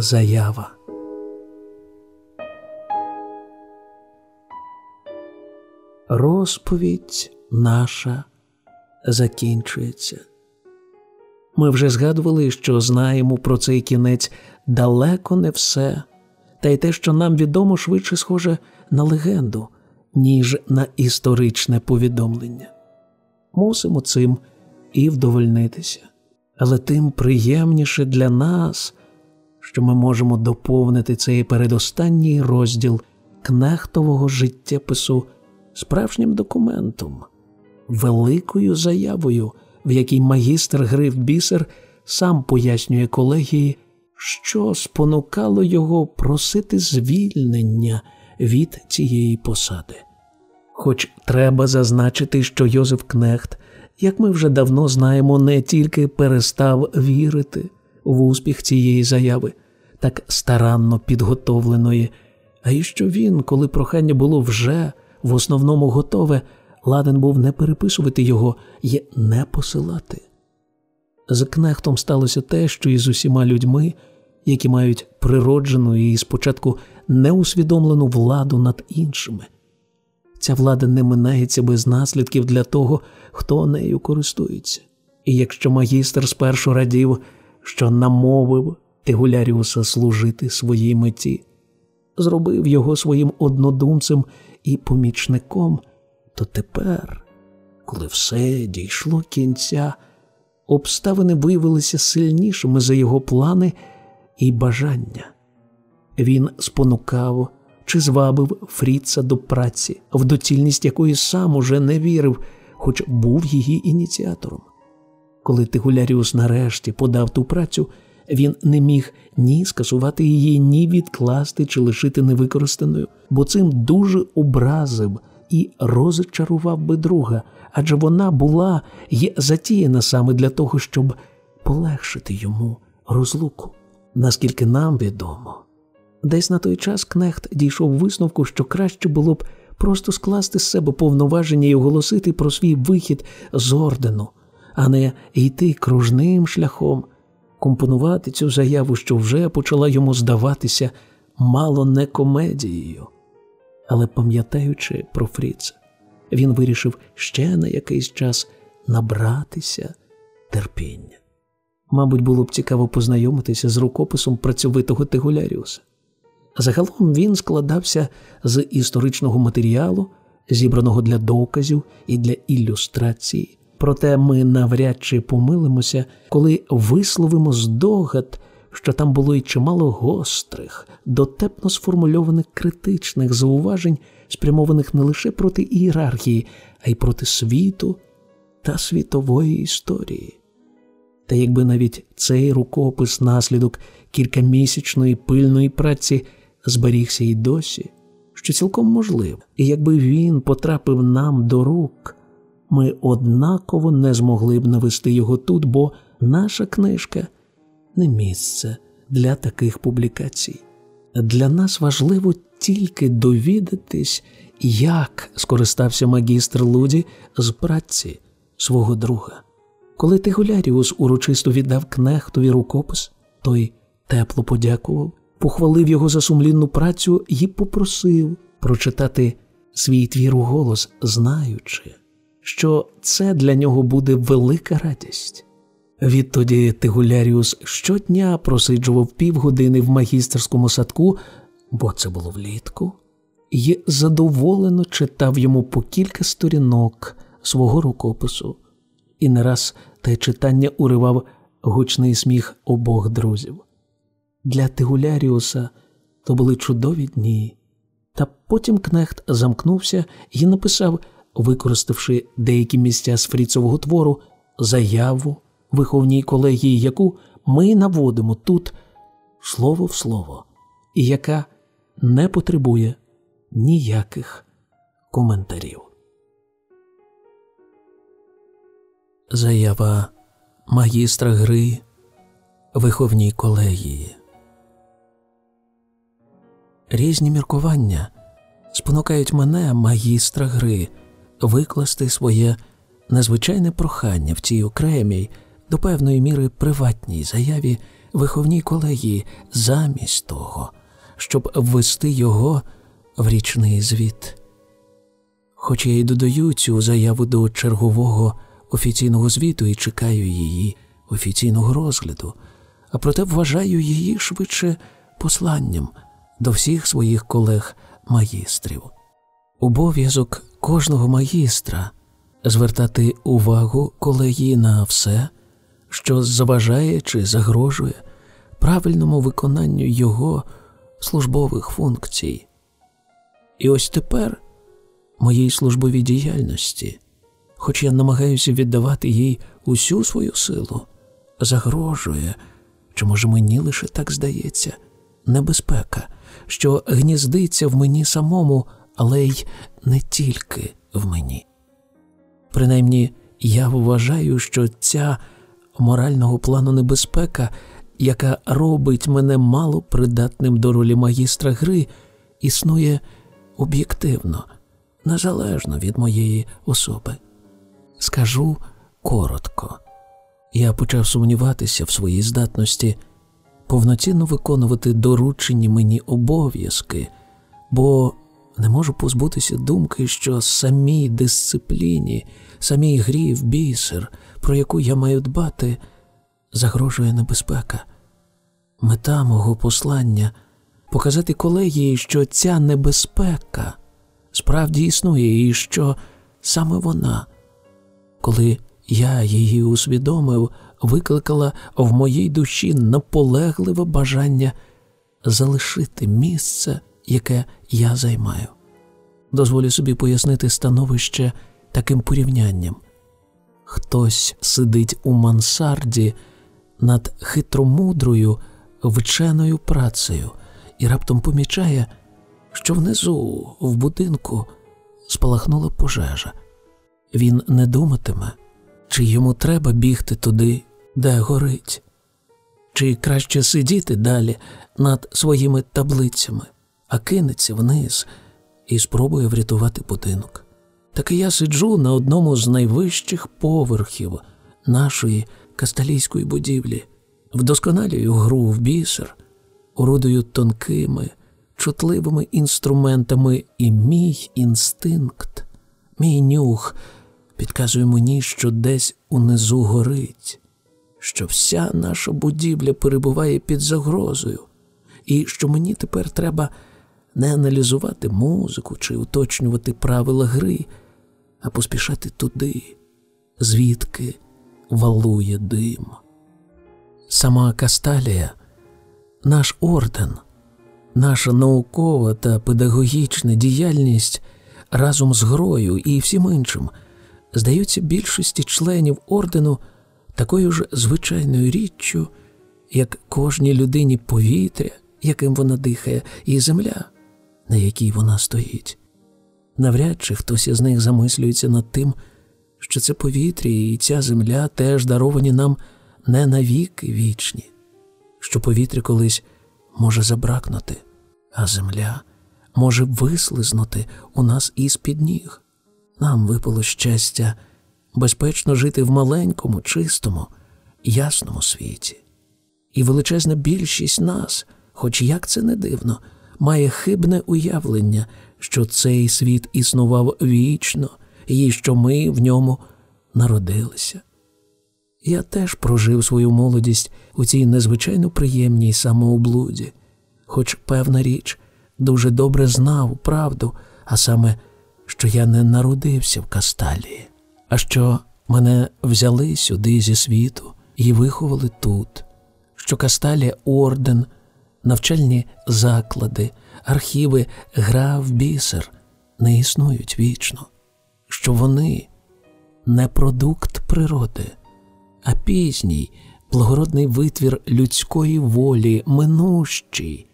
заява. Розповідь наша закінчується. Ми вже згадували, що знаємо про цей кінець далеко не все, та й те, що нам відомо швидше схоже на легенду, ніж на історичне повідомлення. Мусимо цим і вдовольнитися, але тим приємніше для нас, що ми можемо доповнити цей передостанній розділ кнехтового життєпису справжнім документом, великою заявою, в якій магістр гри в бісер сам пояснює колегії, що спонукало його просити звільнення від цієї посади. Хоч треба зазначити, що Йозеф Кнехт, як ми вже давно знаємо, не тільки перестав вірити в успіх цієї заяви, так старанно підготовленої, а й що він, коли прохання було вже в основному готове, ладен був не переписувати його і не посилати. З кнехтом сталося те, що і з усіма людьми, які мають природжену і спочатку неусвідомлену владу над іншими. Ця влада не минається без наслідків для того, хто нею користується. І якщо магістр спершу радів, що намовив Тегуляріуса служити своїй меті, зробив його своїм однодумцем і помічником, то тепер, коли все дійшло кінця, обставини виявилися сильнішими за його плани і бажання. Він спонукав чи звабив Фріца до праці, в доцільність якої сам уже не вірив, хоч був її ініціатором. Коли Тигуляріус нарешті подав ту працю, він не міг ні скасувати її, ні відкласти чи лишити невикористаною, бо цим дуже образив і розчарував би друга, адже вона була й затіяна саме для того, щоб полегшити йому розлуку. Наскільки нам відомо, десь на той час Кнехт дійшов висновку, що краще було б просто скласти з себе повноваження і оголосити про свій вихід з ордену, а не йти кружним шляхом компонувати цю заяву, що вже почала йому здаватися мало не комедією. Але пам'ятаючи про Фріца, він вирішив ще на якийсь час набратися терпіння. Мабуть, було б цікаво познайомитися з рукописом працьовитого Тегуляріуса. Загалом він складався з історичного матеріалу, зібраного для доказів і для ілюстрації, Проте ми навряд чи помилимося, коли висловимо здогад, що там було й чимало гострих, дотепно сформульованих критичних зауважень, спрямованих не лише проти ієрархії, а й проти світу та світової історії. Та якби навіть цей рукопис наслідок кількамісячної пильної праці зберігся й досі, що цілком можливо, і якби він потрапив нам до рук ми однаково не змогли б навести його тут, бо наша книжка не місце для таких публікацій. Для нас важливо тільки довідатись, як скористався магістр Луді з праці свого друга. Коли Тигуляріус урочисто віддав кнехтові рукопис, той тепло подякував, похвалив його за сумлінну працю і попросив прочитати свій твір у голос, знаючи що це для нього буде велика радість. Відтоді Тигуляріус щодня просиджував півгодини в магістерському садку, бо це було влітку, і задоволено читав йому по кілька сторінок свого рукопису, і не раз те читання уривав гучний сміх обох друзів. Для Тигуляріуса то були чудові дні, та потім кнехт замкнувся і написав використавши деякі місця з фріцового твору, заяву виховній колегії, яку ми наводимо тут слово в слово, і яка не потребує ніяких коментарів. Заява магістра гри виховній колегії. Різні міркування спонукають мене магістра гри викласти своє незвичайне прохання в цій окремій, до певної міри приватній заяві виховній колегії замість того, щоб ввести його в річний звіт. Хоч я й додаю цю заяву до чергового офіційного звіту і чекаю її офіційного розгляду, а проте вважаю її швидше посланням до всіх своїх колег-магістрів. Обов'язок кожного магістра звертати увагу колегії на все, що заважає чи загрожує правильному виконанню його службових функцій. І ось тепер моїй службовій діяльності, хоч я намагаюся віддавати їй усю свою силу, загрожує, чи може мені лише так здається, небезпека, що гніздиться в мені самому, але й не тільки в мені. Принаймні, я вважаю, що ця морального плану небезпека, яка робить мене мало придатним до ролі магістра гри, існує об'єктивно, незалежно від моєї особи. Скажу коротко, я почав сумніватися в своїй здатності повноцінно виконувати доручені мені обов'язки, бо не можу позбутися думки, що самій дисципліні, самій грі в бісер, про яку я маю дбати, загрожує небезпека. Мета мого послання показати колегії, що ця небезпека справді існує, і що саме вона, коли я її усвідомив, викликала в моїй душі наполегливе бажання залишити місце, яке я займаю. Дозволю собі пояснити становище таким порівнянням. Хтось сидить у мансарді над хитромудрою вченою працею і раптом помічає, що внизу, в будинку, спалахнула пожежа. Він не думатиме, чи йому треба бігти туди, де горить, чи краще сидіти далі над своїми таблицями, а кинеться вниз і спробує врятувати будинок. Так і я сиджу на одному з найвищих поверхів нашої касталійської будівлі, вдосконалюю гру в бісер, орудую тонкими, чутливими інструментами, і мій інстинкт, мій нюх підказує мені, що десь унизу горить, що вся наша будівля перебуває під загрозою, і що мені тепер треба не аналізувати музику чи уточнювати правила гри, а поспішати туди, звідки валує дим. Сама Касталія, наш орден, наша наукова та педагогічна діяльність разом з грою і всім іншим здаються більшості членів ордену такою ж звичайною річчю, як кожній людині повітря, яким вона дихає, і земля, на якій вона стоїть. Навряд чи хтось із них замислюється над тим, що це повітря і ця земля теж даровані нам не навіки вічні, що повітря колись може забракнути, а земля може вислизнути у нас із під ніг. Нам випало щастя безпечно жити в маленькому, чистому, ясному світі. І величезна більшість нас, хоч як це не дивно, має хибне уявлення, що цей світ існував вічно і що ми в ньому народилися. Я теж прожив свою молодість у цій незвичайно приємній самооблуді, хоч, певна річ, дуже добре знав правду, а саме, що я не народився в Касталії, а що мене взяли сюди зі світу і виховали тут, що Касталія орден, навчальні заклади, архіви гра в бісер не існують вічно, що вони не продукт природи, а пізній благородний витвір людської волі, минущий,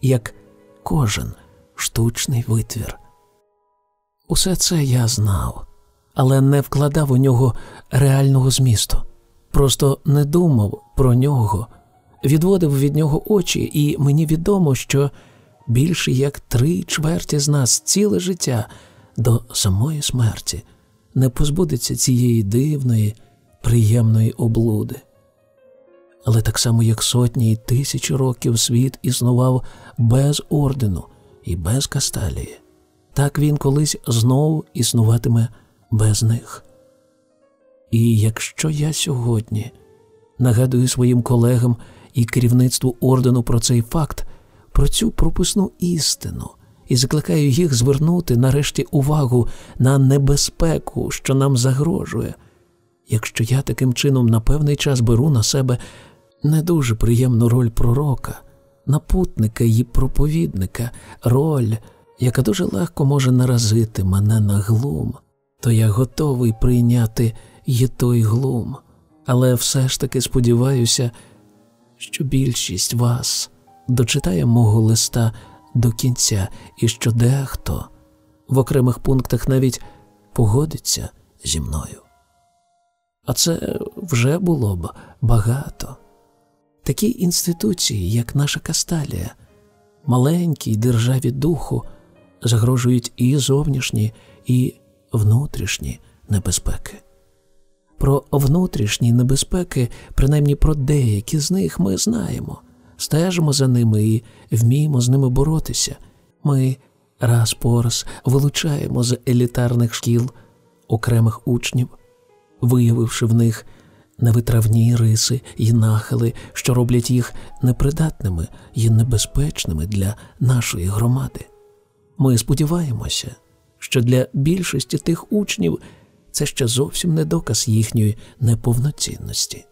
як кожен штучний витвір. Усе це я знав, але не вкладав у нього реального змісту, просто не думав про нього, відводив від нього очі, і мені відомо, що більше як три чверті з нас ціле життя до самої смерті не позбудеться цієї дивної, приємної облуди. Але так само, як сотні і тисячі років світ існував без ордену і без касталії, так він колись знову існуватиме без них. І якщо я сьогодні нагадую своїм колегам і керівництву ордену про цей факт, про цю прописну істину, і закликаю їх звернути нарешті увагу на небезпеку, що нам загрожує, якщо я таким чином на певний час беру на себе не дуже приємну роль пророка, напутника і проповідника, роль, яка дуже легко може наразити мене на глум, то я готовий прийняти і той глум, але все ж таки сподіваюся, що більшість вас дочитає мого листа до кінця і що дехто в окремих пунктах навіть погодиться зі мною. А це вже було б багато. Такі інституції, як наша Касталія, маленькій державі духу, загрожують і зовнішні, і внутрішні небезпеки. Про внутрішні небезпеки, принаймні про деякі з них ми знаємо, стежимо за ними і вміємо з ними боротися. Ми раз по раз вилучаємо з елітарних шкіл окремих учнів, виявивши в них невитравні риси і нахили, що роблять їх непридатними і небезпечними для нашої громади. Ми сподіваємося, що для більшості тих учнів це ще зовсім не доказ їхньої неповноцінності.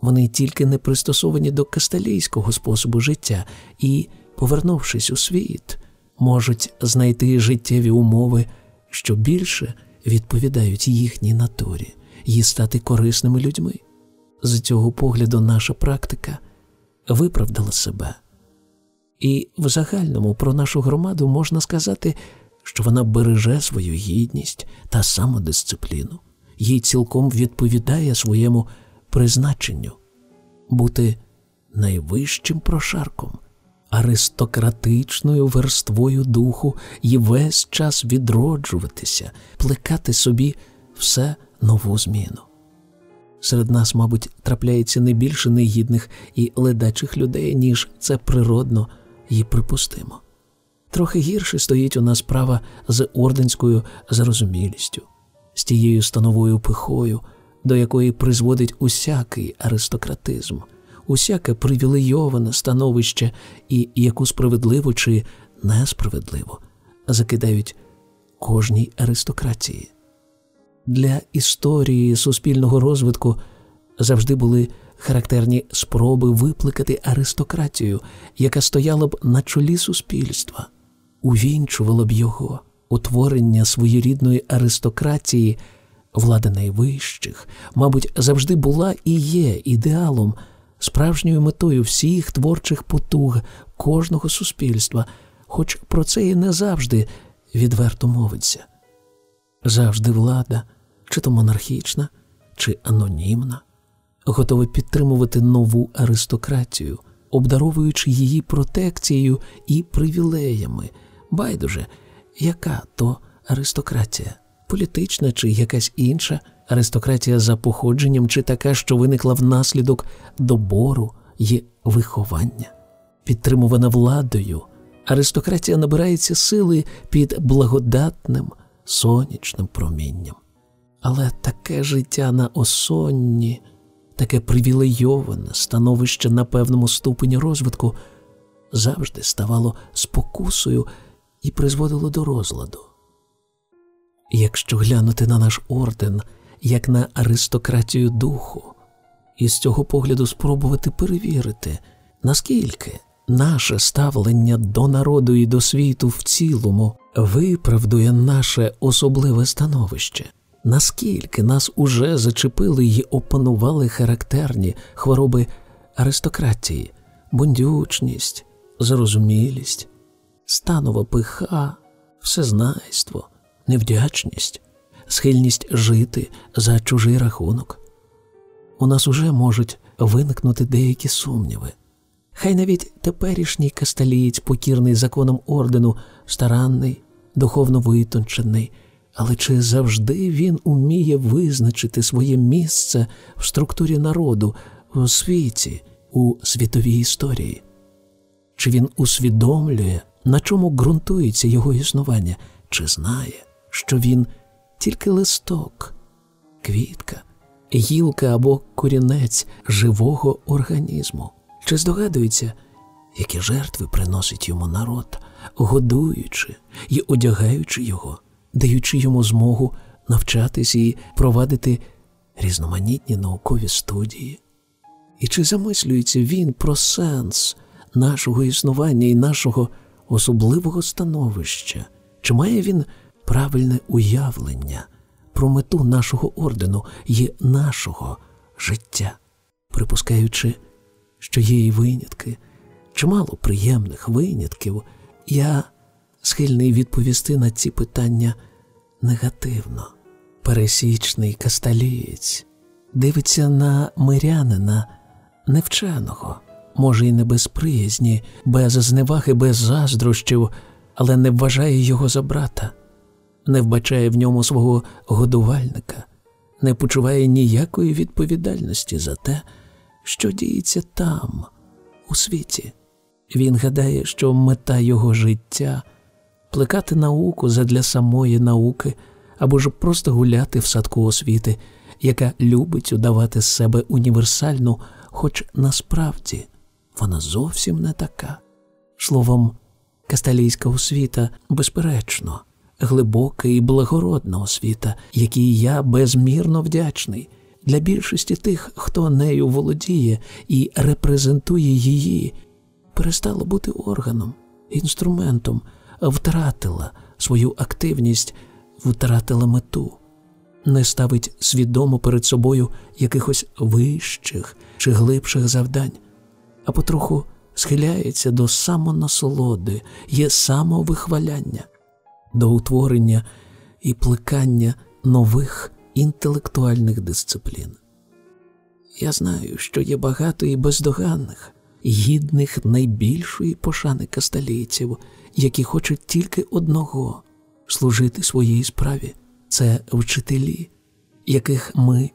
Вони тільки не пристосовані до касталійського способу життя і, повернувшись у світ, можуть знайти життєві умови, що більше відповідають їхній натурі і стати корисними людьми. З цього погляду наша практика виправдала себе. І в загальному про нашу громаду можна сказати, що вона береже свою гідність та самодисципліну, їй цілком відповідає своєму призначенню бути найвищим прошарком, аристократичною верствою духу і весь час відроджуватися, плекати собі все нову зміну. Серед нас, мабуть, трапляється не більше негідних і ледачих людей, ніж це природно і припустимо. Трохи гірше стоїть у нас справа з орденською зарозумілістю, з тією становою пихою, до якої призводить усякий аристократизм, усяке привілейоване становище і яку справедливо чи несправедливо закидають кожній аристократії. Для історії суспільного розвитку завжди були характерні спроби випликати аристократію, яка стояла б на чолі суспільства, увінчувала б його утворення своєрідної аристократії, влада найвищих, мабуть, завжди була і є ідеалом, справжньою метою всіх творчих потуг кожного суспільства, хоч про це і не завжди відверто мовиться. Завжди влада, чи то монархічна, чи анонімна, готова підтримувати нову аристократію, обдаровуючи її протекцією і привілеями. Байдуже, яка то аристократія, політична чи якась інша аристократія за походженням, чи така, що виникла внаслідок добору і виховання, підтримувана владою. Аристократія набирається сили під благодатним сонячним промінням. Але таке життя на осонні, таке привілейоване становище на певному ступені розвитку завжди ставало спокусою і призводило до розладу. Якщо глянути на наш орден як на аристократію духу, і з цього погляду спробувати перевірити, наскільки наше ставлення до народу і до світу в цілому виправдує наше особливе становище, наскільки нас уже зачепили й опанували характерні хвороби аристократії, бундючність, зарозумілість, станова пиха, всезнайство, невдячність, схильність жити за чужий рахунок. У нас уже можуть виникнути деякі сумніви. Хай навіть теперішній касталієць, покірний законом ордену, старанний, духовно витончений, але чи завжди він уміє визначити своє місце в структурі народу, у світі у світовій історії? Чи він усвідомлює, на чому ґрунтується його існування, чи знає, що він тільки листок, квітка, гілка або корінець живого організму? Чи здогадується, які жертви приносить йому народ, годуючи і одягаючи його, даючи йому змогу навчатись і провадити різноманітні наукові студії? І чи замислюється він про сенс нашого існування і нашого особливого становища? Чи має він правильне уявлення про мету нашого ордену і нашого життя, припускаючи, що є і винятки, чимало приємних винятків, я схильний відповісти на ці питання негативно. Пересічний касталієць дивиться на мирянина невченого, може, і не без приязні, без зневаги, без заздрощів, але не вважає його за брата, не вбачає в ньому свого годувальника, не почуває ніякої відповідальності за те, що діється там, у світі. Він гадає, що мета його життя плекати науку задля самої науки або ж просто гуляти в садку освіти, яка любить удавати з себе універсальну, хоч насправді вона зовсім не така. Словом, касталійська освіта, безперечно, глибока і благородна освіта, якій я безмірно вдячний. Для більшості тих, хто нею володіє і репрезентує її, перестала бути органом, інструментом, втратила свою активність, втратила мету, не ставить свідомо перед собою якихось вищих чи глибших завдань, а потроху схиляється до самонасолоди, є самовихваляння, до утворення і плекання нових інтелектуальних дисциплін. Я знаю, що є багато і бездоганних, гідних найбільшої пошани касталійців, які хочуть тільки одного служити своїй справі це вчителі, яких ми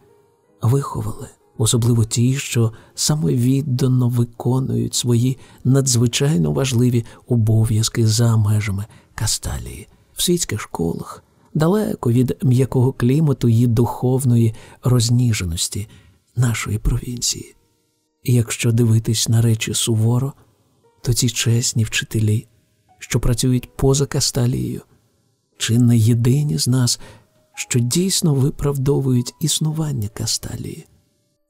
виховали, особливо ті, що самовіддано виконують свої надзвичайно важливі обов'язки за межами касталії в світських школах, далеко від м'якого клімату і духовної розніженості нашої провінції. І якщо дивитись на речі суворо, то ці чесні вчителі, що працюють поза касталією, чи не єдині з нас, що дійсно виправдовують існування касталії,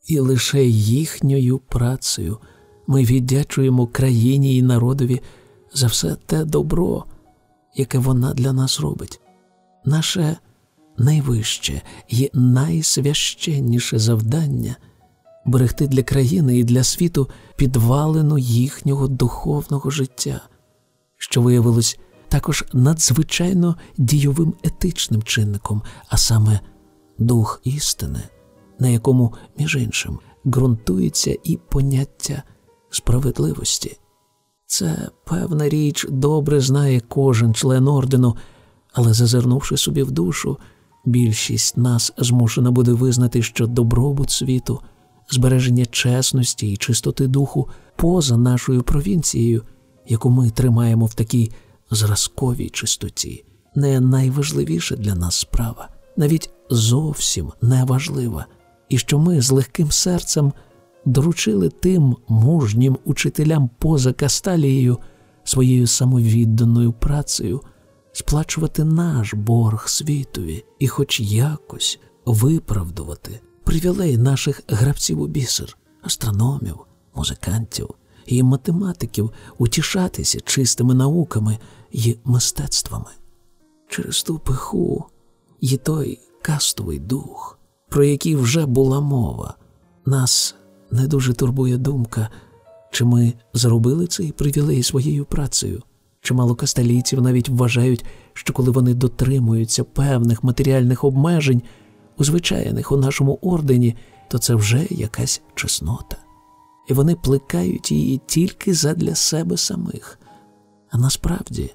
і лише їхньою працею ми віддячуємо країні і народові за все те добро, яке вона для нас робить. Наше найвище і найсвященніше завдання берегти для країни і для світу підвалину їхнього духовного життя, що виявилось також надзвичайно дійовим етичним чинником, а саме дух істини, на якому, між іншим, ґрунтується і поняття справедливості. Це певна річ добре знає кожен член ордену, але зазирнувши собі в душу, більшість нас змушена буде визнати, що добробут світу, збереження чесності і чистоти духу поза нашою провінцією, яку ми тримаємо в такій зразковій чистоті, не найважливіша для нас справа, навіть зовсім не важлива, і що ми з легким серцем доручили тим мужнім учителям поза Касталією своєю самовідданою працею сплачувати наш борг світові і, хоч якось, виправдувати привілей наших гравців у бісер, астрономів, музикантів і математиків утішатися чистими науками і мистецтвами. Через ту пиху є той кастовий дух, про який вже була мова, нас не дуже турбує думка, чи ми зробили цей привілей своєю працею. Чимало касталійців навіть вважають, що коли вони дотримуються певних матеріальних обмежень, узвичайних у нашому ордені, то це вже якась чеснота, і вони плекають її тільки задля себе самих. А насправді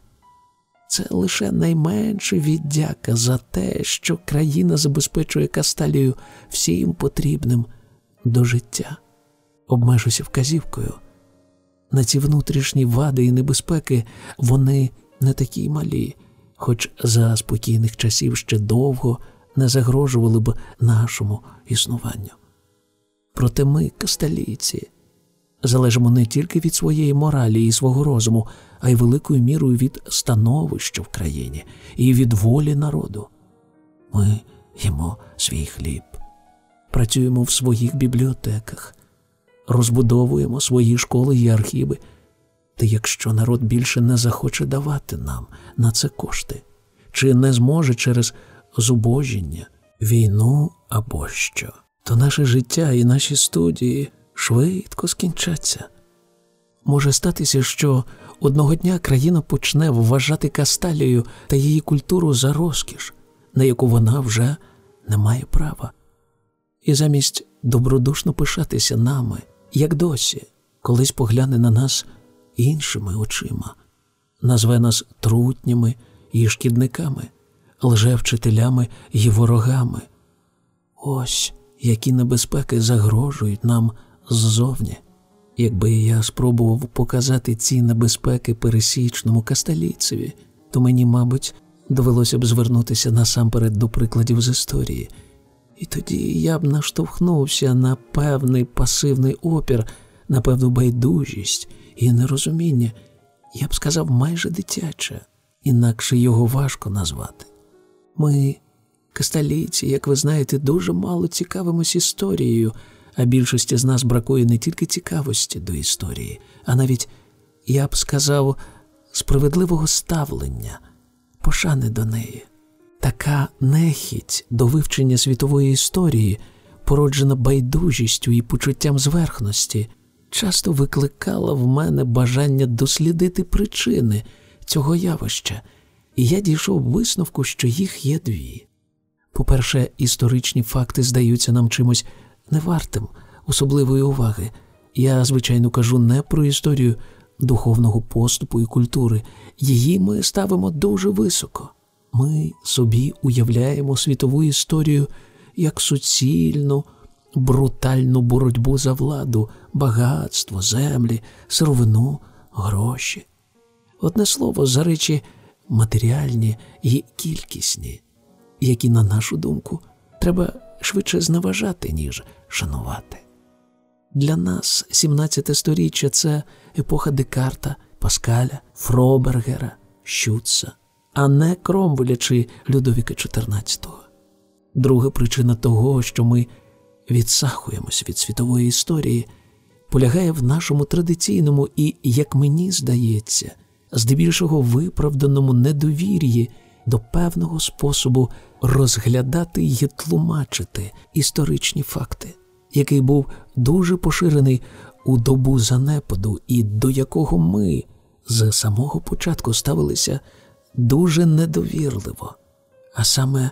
це лише найменше віддяка за те, що країна забезпечує касталію всім потрібним до життя. Обмежуся вказівкою. На ці внутрішні вади і небезпеки вони не такі малі, хоч за спокійних часів ще довго не загрожували б нашому існуванню. Проте ми, касталійці, залежимо не тільки від своєї моралі і свого розуму, а й великою мірою від становища в країні і від волі народу. Ми їмо свій хліб, працюємо в своїх бібліотеках, розбудовуємо свої школи і архіви. Та якщо народ більше не захоче давати нам на це кошти, чи не зможе через зубожіння, війну або що, то наше життя і наші студії швидко скінчаться. Може статися, що одного дня країна почне вважати Касталію та її культуру за розкіш, на яку вона вже не має права. І замість добродушно пишатися нами, як досі, колись погляне на нас іншими очима, назве нас трутнями і шкідниками, лжевчителями і ворогами. Ось які небезпеки загрожують нам ззовні. Якби я спробував показати ці небезпеки пересічному касталійцеві, то мені, мабуть, довелося б звернутися насамперед до прикладів з історії, і тоді я б наштовхнувся на певний пасивний опір, на певну байдужість і нерозуміння, я б сказав, майже дитяче, інакше його важко назвати. Ми, касталійці, як ви знаєте, дуже мало цікавимось історією а більшості з нас бракує не тільки цікавості до історії, а навіть, я б сказав, справедливого ставлення, пошани до неї. Така нехідь до вивчення світової історії, породжена байдужістю і почуттям зверхності, часто викликала в мене бажання дослідити причини цього явища, і я дійшов висновку, що їх є дві. По-перше, історичні факти здаються нам чимось не вартим особливої уваги. Я, звичайно, кажу не про історію духовного поступу і культури. Її ми ставимо дуже високо. Ми собі уявляємо світову історію як суцільну, брутальну боротьбу за владу, багатство, землі, сировину, гроші. Одне слово, за речі матеріальні і кількісні, які, на нашу думку, треба швидше зневажати, ніж шанувати. Для нас 17 сторіччя це епоха Декарта, Паскаля, Фробергера, Щуца, а не Кромвеля чи Людовіка XIV. Друга причина того, що ми відсахуємось від світової історії, полягає в нашому традиційному і, як мені здається, здебільшого виправданому недовір'ї до певного способу розглядати і тлумачити історичні факти, який був дуже поширений у добу занепаду, і до якого ми з самого початку ставилися дуже недовірливо, а саме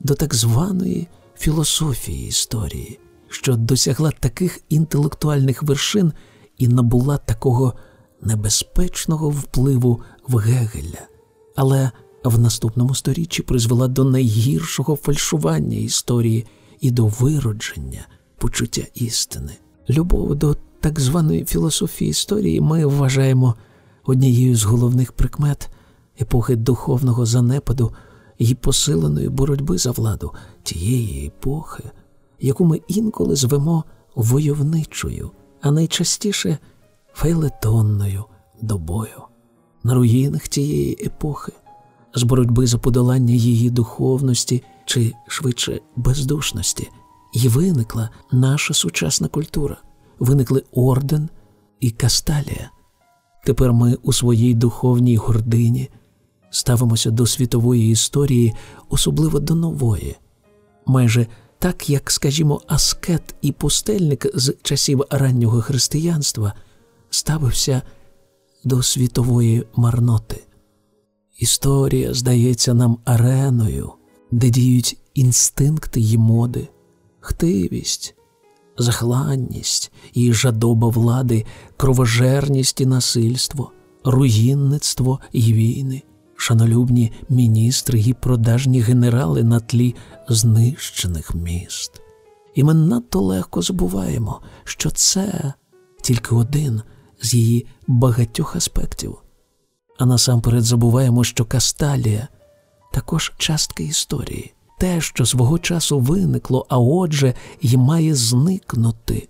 до так званої філософії історії, що досягла таких інтелектуальних вершин і набула такого небезпечного впливу в Гегеля. Але в наступному сторіччі призвела до найгіршого фальшування історії і до виродження почуття істини. Любов до так званої філософії історії ми вважаємо однією з головних прикмет епохи духовного занепаду і посиленої боротьби за владу тієї епохи, яку ми інколи звемо войовничою, а найчастіше фейлетонною добою. На руїнах тієї епохи з боротьби за подолання її духовності чи швидше бездушності, і виникла наша сучасна культура, виникли орден і касталія. Тепер ми у своїй духовній гордині ставимося до світової історії, особливо до нової, майже так, як, скажімо, аскет і пустельник з часів раннього християнства ставився до світової марноти. Історія здається нам ареною, де діють інстинкти й моди, хтивість, захланність і жадоба влади, кровожерність і насильство, руїнництво і війни, шанолюбні міністри і продажні генерали на тлі знищених міст. І ми надто легко забуваємо, що це тільки один з її багатьох аспектів. А насамперед забуваємо, що Касталія також частка історії, те, що свого часу виникло, а отже, й має зникнути,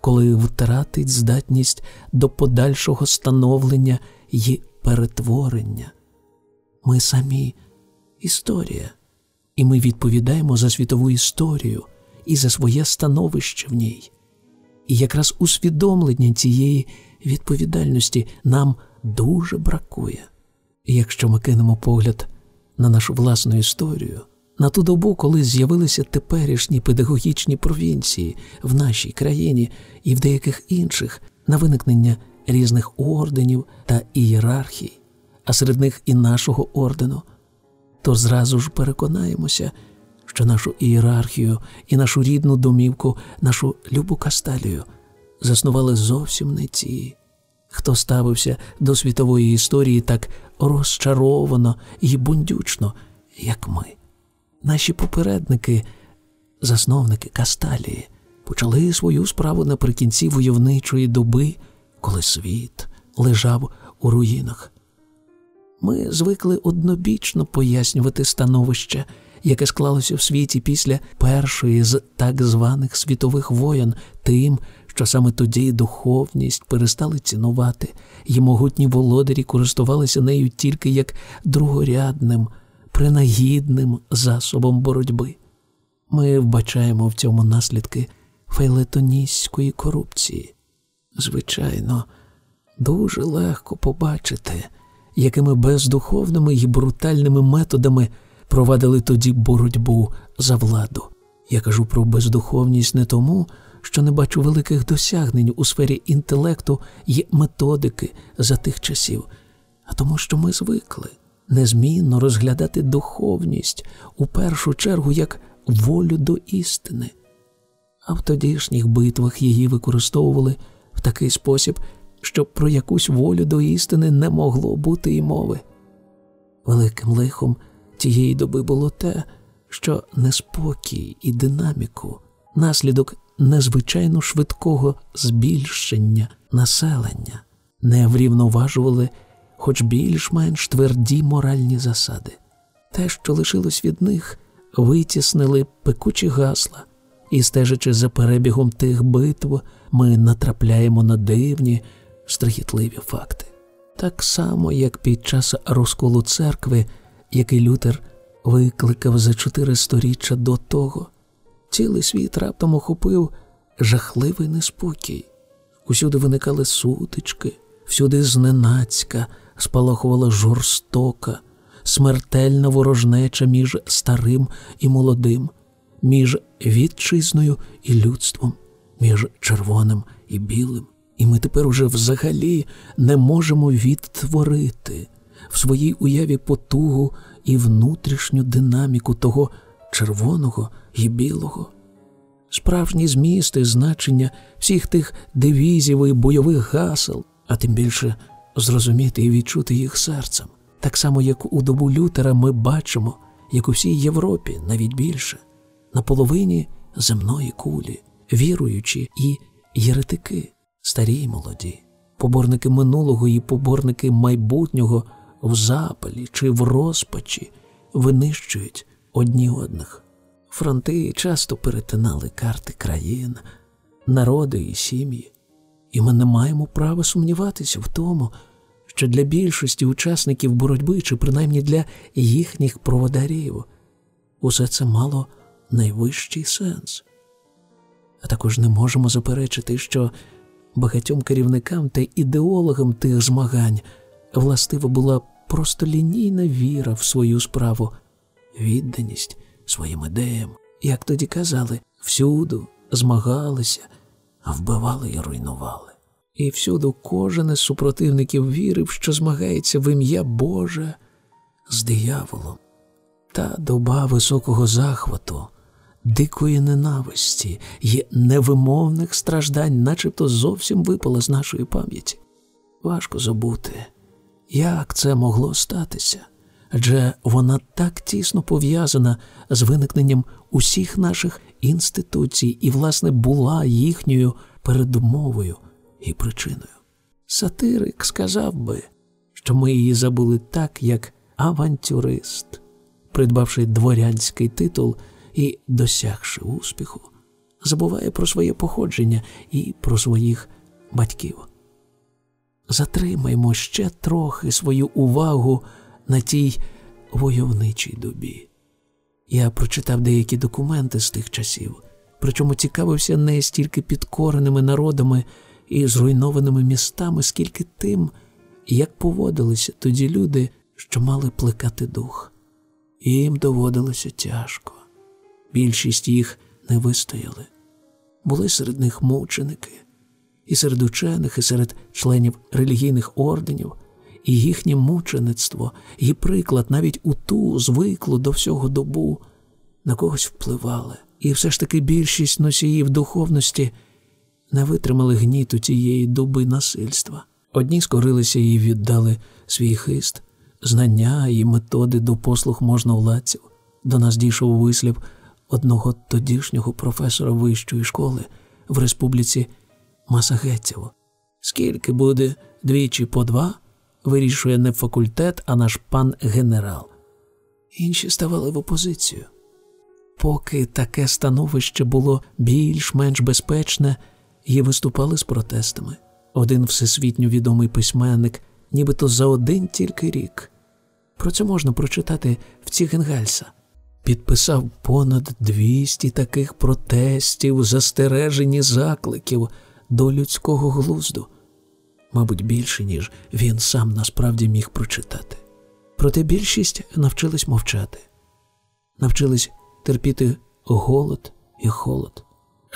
коли втратить здатність до подальшого становлення й перетворення. Ми самі історія, і ми відповідаємо за світову історію і за своє становище в ній. І якраз усвідомлення цієї відповідальності нам дуже бракує. І якщо ми кинемо погляд на нашу власну історію, на ту добу, коли з'явилися теперішні педагогічні провінції в нашій країні і в деяких інших на виникнення різних орденів та ієрархій, а серед них і нашого ордену, то зразу ж переконаємося, що нашу ієрархію і нашу рідну домівку, нашу любу касталію заснували зовсім не ті, хто ставився до світової історії так розчаровано і бундючно, як ми. Наші попередники, засновники Касталії, почали свою справу наприкінці войовничої доби, коли світ лежав у руїнах. Ми звикли однобічно пояснювати становище, яке склалося в світі після першої з так званих світових воєн, тим, що саме тоді духовність перестали цінувати, і могутні володарі користувалися нею тільки як другорядним, принагідним засобом боротьби. Ми вбачаємо в цьому наслідки фейлетоністської корупції. Звичайно, дуже легко побачити, якими бездуховними і брутальними методами провадили тоді боротьбу за владу. Я кажу про бездуховність не тому, що не бачу великих досягнень у сфері інтелекту і методики за тих часів, а тому, що ми звикли незмінно розглядати духовність у першу чергу як волю до істини, а в тодішніх битвах її використовували в такий спосіб, що про якусь волю до істини не могло бути і мови. Великим лихом тієї доби було те, що неспокій і динаміку, наслідок незвичайно швидкого збільшення населення, не врівноважували хоч більш-менш тверді моральні засади. Те, що лишилось від них, витіснили пекучі гасла, і, стежачи за перебігом тих битв, ми натрапляємо на дивні, страхітливі факти. Так само, як під час розколу церкви, який Лютер викликав за чотири сторіччя до того, цілий світ раптом охопив жахливий неспокій. Усюди виникали сутички, всюди зненацька спалахувала жорстока, смертельна ворожнеча між старим і молодим, між вітчизною і людством, між червоним і білим. І ми тепер уже взагалі не можемо відтворити в своїй уяві потугу і внутрішню динаміку того червоного і білого. Справжні змісти, значення всіх тих дивізів і бойових гасел, а тим більше зрозуміти і відчути їх серцем. Так само, як у добу Лютера ми бачимо, як у всій Європі, навіть більше, на половині земної кулі, віруючі і єретики, старі й молоді, поборники минулого і поборники майбутнього в запалі чи в розпачі винищують одні одних. Фронти часто перетинали карти країн, народи і сім'ї, і ми не маємо права сумніватися в тому, що для більшості учасників боротьби, чи принаймні для їхніх проводарів, усе це мало найвищий сенс. А також не можемо заперечити, що багатьом керівникам та ідеологам тих змагань властива була просто лінійна віра в свою справу, відданість своїм ідеям, як тоді казали, всюду змагалися, вбивали і руйнували. І всюди кожен із супротивників вірив, що змагається в ім'я Боже з дияволом. Та доба високого захвату, дикої ненависті і невимовних страждань, начебто зовсім випала з нашої пам'яті. Важко забути, як це могло статися, адже вона так тісно пов'язана з виникненням усіх наших інституцій і, власне, була їхньою передумовою і причиною. Сатирик сказав би, що ми її забули так, як авантюрист, придбавши дворянський титул і досягши успіху, забуває про своє походження і про своїх батьків. Затримаймо ще трохи свою увагу на тій войовничій добі. Я прочитав деякі документи з тих часів, причому цікавився не стільки підкореними народами і зруйнованими містами, скільки тим, як поводилися тоді люди, що мали плекати дух. Їм доводилося тяжко. Більшість їх не вистояли. Були серед них мученики, і серед учених, і серед членів релігійних орденів, і їхнє мучеництво, і приклад навіть у ту звиклу до всього добу на когось впливали. І все ж таки більшість носіїв духовності не витримали гніту тієї доби насильства. Одні скорилися і віддали свій хист, знання і методи до послуг можновладців. До нас дійшов вислів одного тодішнього професора вищої школи в республіці Масагетців. Скільки буде двічі по два, вирішує не факультет, а наш пан генерал. Інші ставали в опозицію. Поки таке становище було більш-менш безпечне, і виступали з протестами. Один всесвітньо відомий письменник, нібито за один тільки рік. Про це можна прочитати в Цігенгальса. Підписав понад 200 таких протестів, застережень закликів до людського глузду, мабуть, більше, ніж він сам насправді міг прочитати. Проте більшість навчились мовчати, навчились терпіти голод і холод,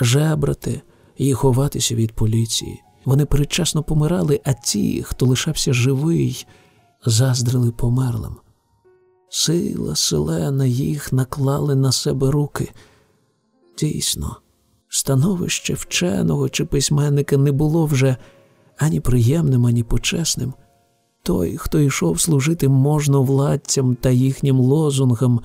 жебрати і ховатися від поліції. Вони передчасно помирали, а ті, хто лишався живий, заздрили померлим. Сила селена їх наклали на себе руки. Дійсно, становище вченого чи письменника не було вже ані приємним, ані почесним. Той, хто йшов служити можновладцям та їхнім лозунгам,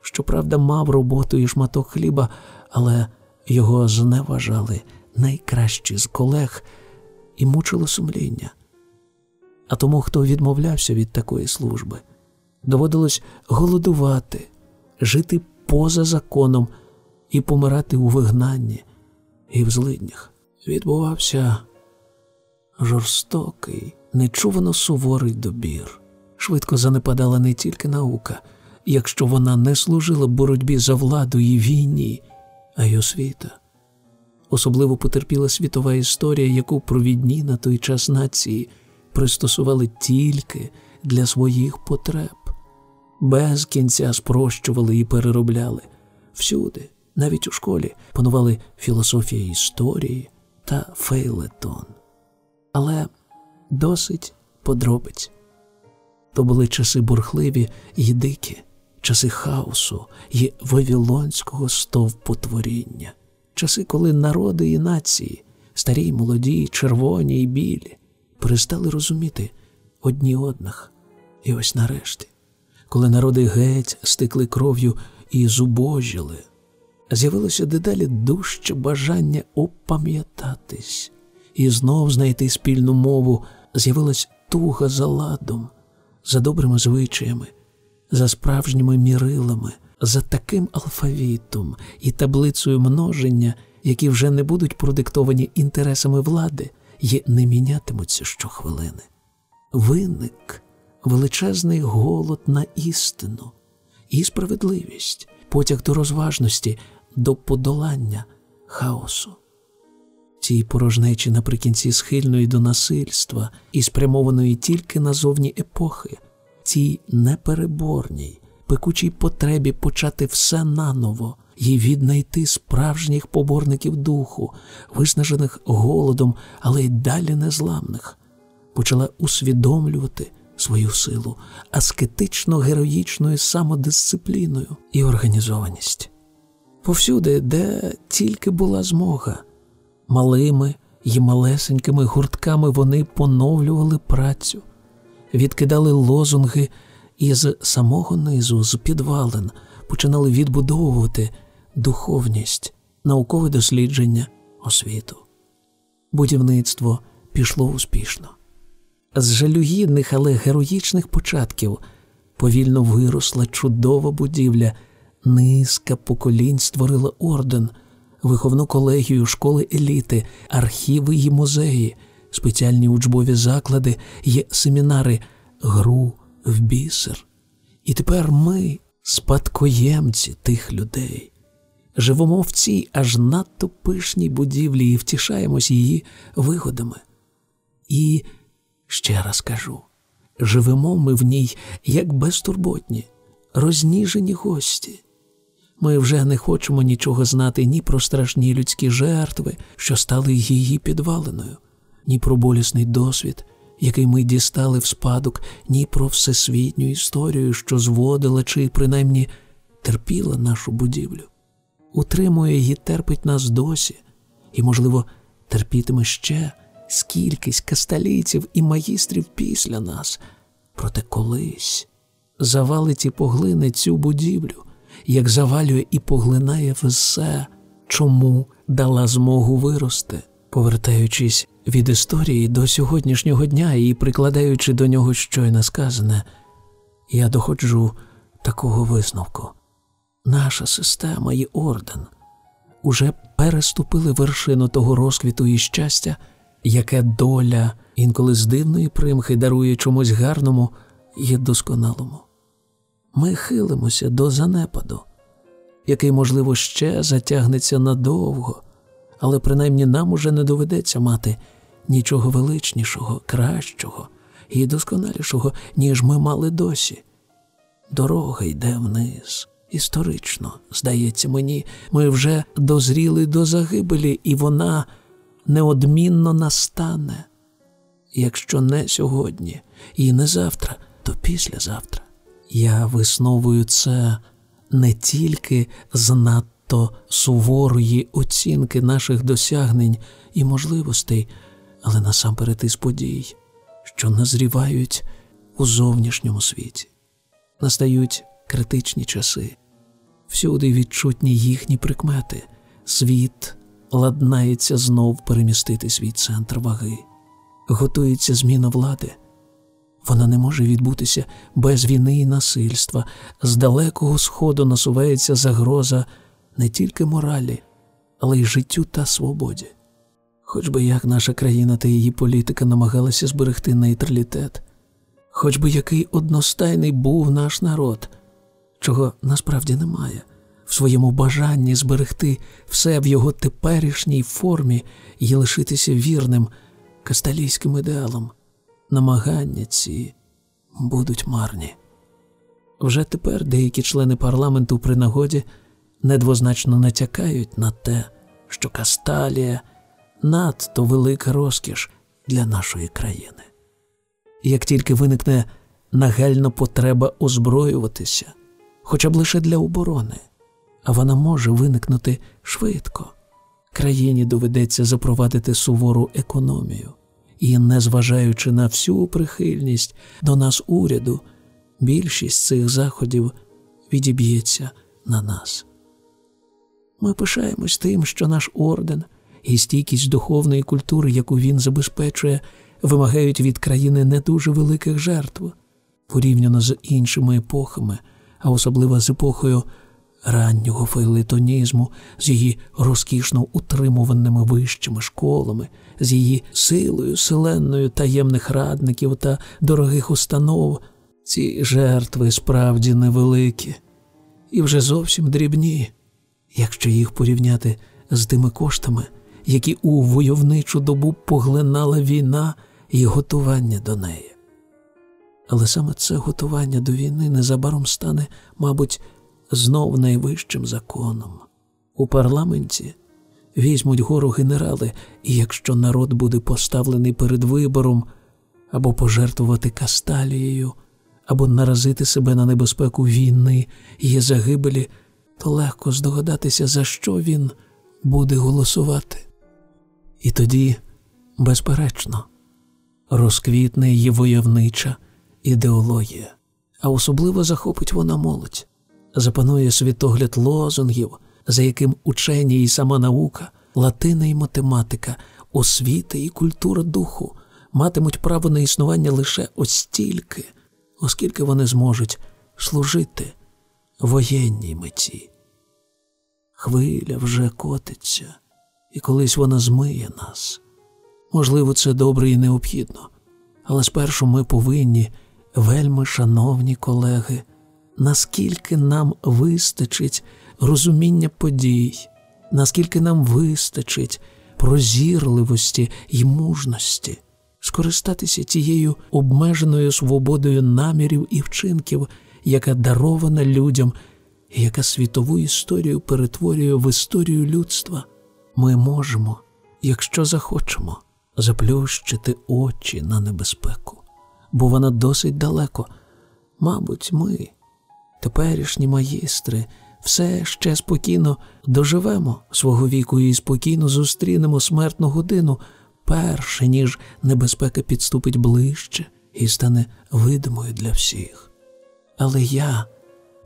щоправда, мав роботу і шматок хліба, але його зневажали найкращі з колег і мучило сумління. А тому, хто відмовлявся від такої служби, доводилось голодувати, жити поза законом і помирати у вигнанні і в злиднях. Відбувався жорстокий, нечувано суворий добір. Швидко занепадала не тільки наука, якщо вона не служила боротьбі за владу і війні, а й освіта. Особливо потерпіла світова історія, яку провідні на той час нації пристосували тільки для своїх потреб, без кінця спрощували і переробляли. Всюди, навіть у школі, панували філософія історії та фейлетон. Але досить подробиць. То були часи бурхливі й дикі, часи хаосу й вавілонського стовпотворіння часи, коли народи і нації, старі й молоді, червоні й білі, перестали розуміти одні одних. І ось нарешті, коли народи геть стикли кров'ю і зубожили, з'явилося дедалі дужче бажання опам'ятатись і знов знайти спільну мову, з'явилась туга за ладом, за добрими звичаями, за справжніми мірилами за таким алфавітом і таблицею множення, які вже не будуть продиктовані інтересами влади і не мінятимуться щохвилини. Виник величезний голод на істину і справедливість, потяг до розважності, до подолання хаосу. Цій порожнечі наприкінці схильної до насильства і спрямованої тільки на зовні епохи, цій непереборній, пекучій потребі почати все наново і віднайти справжніх поборників духу, виснажених голодом, але й далі незламних, почала усвідомлювати свою силу аскетично героїчною самодисципліною і організованість. Повсюди, де тільки була змога, малими і малесенькими гуртками вони поновлювали працю, відкидали лозунги і з самого низу, з підвалин, починали відбудовувати духовність, наукове дослідження, освіту. Будівництво пішло успішно. З жалюгідних, але героїчних початків повільно виросла чудова будівля, низка поколінь створила орден, виховну колегію школи еліти, архіви і музеї, спеціальні учбові заклади і семінари, гру в бісер. І тепер ми, спадкоємці тих людей, живемо в цій аж надто пишній будівлі і втішаємось її вигодами. І ще раз кажу: живемо ми в ній як безтурботні, розніжені гості. Ми вже не хочемо нічого знати ні про страшні людські жертви, що стали її підваленою, ні про болісний досвід, який ми дістали в спадок, ні про всесвітню історію, що зводила чи принаймні терпіла нашу будівлю, утримує і терпить нас досі, і, можливо, терпітиме ще скількись касталійців і магістрів після нас. Проте колись завалить і поглине цю будівлю, як завалює і поглинає все, чому дала змогу вирости, повертаючись від історії до сьогоднішнього дня і прикладаючи до нього щойно сказане, я доходжу такого висновку. Наша система і орден уже переступили вершину того розквіту і щастя, яке доля інколи з дивної примхи дарує чомусь гарному і досконалому. Ми хилимося до занепаду, який, можливо, ще затягнеться надовго, але принаймні нам уже не доведеться мати нічого величнішого, кращого і досконалішого, ніж ми мали досі. Дорога йде вниз. Історично, здається мені, ми вже дозріли до загибелі, і вона неодмінно настане. Якщо не сьогодні і не завтра, то післязавтра. Я висновую це не тільки з надто суворої оцінки наших досягнень і можливостей, але насамперед із подій, що назрівають у зовнішньому світі. Настають критичні часи, всюди відчутні їхні прикмети, світ ладнається знов перемістити свій центр ваги, готується зміна влади. Вона не може відбутися без війни і насильства. З далекого сходу насувається загроза не тільки моралі, але й життю та свободі. Хоч би як наша країна та її політика намагалися зберегти нейтралітет, хоч би який одностайний був наш народ, чого насправді немає, в своєму бажанні зберегти все в його теперішній формі і лишитися вірним касталійським ідеалам намагання ці будуть марні. Вже тепер деякі члени парламенту при нагоді недвозначно натякають на те, що Касталія надто велика розкіш для нашої країни. Як тільки виникне нагальна потреба озброюватися, хоча б лише для оборони, а вона може виникнути швидко, країні доведеться запровадити сувору економію і, незважаючи на всю прихильність до нас уряду, більшість цих заходів відіб'ється на нас. Ми пишаємось тим, що наш орден і стійкість духовної культури, яку він забезпечує, вимагають від країни не дуже великих жертв порівняно з іншими епохами, а особливо з епохою раннього фейлетонізму, з її розкішно утримуваними вищими школами, з її силою, селенною таємних радників та дорогих установ. Ці жертви справді невеликі і вже зовсім дрібні, якщо їх порівняти з тими коштами, які у войовничу добу поглинала війна і готування до неї. Але саме це готування до війни незабаром стане, мабуть, знов найвищим законом. У парламенті візьмуть гору генерали, і якщо народ буде поставлений перед вибором або пожертвувати касталією, або наразити себе на небезпеку війни і загибелі, то легко здогадатися, за що він буде голосувати. І тоді, безперечно, розквітне її войовнича ідеологія а особливо захопить вона молодь. Запанує світогляд лозунгів, за яким учені і сама наука, латина і математика, освіта і культура духу матимуть право на існування лише ось стільки, оскільки вони зможуть служити воєнній меті. Хвиля вже котиться, і колись вона змиє нас. Можливо, це добре і необхідно, але спершу ми повинні, вельми шановні колеги, наскільки нам вистачить розуміння подій, наскільки нам вистачить прозірливості й мужності, скористатися тією обмеженою свободою намірів і вчинків, яка дарована людям, і яка світову історію перетворює в історію людства, ми можемо, якщо захочемо, заплющити очі на небезпеку, бо вона досить далеко. Мабуть, ми, теперішні магістри, все ще спокійно доживемо свого віку і спокійно зустрінемо смертну годину, перше ніж небезпека підступить ближче і стане видимою для всіх. Але я,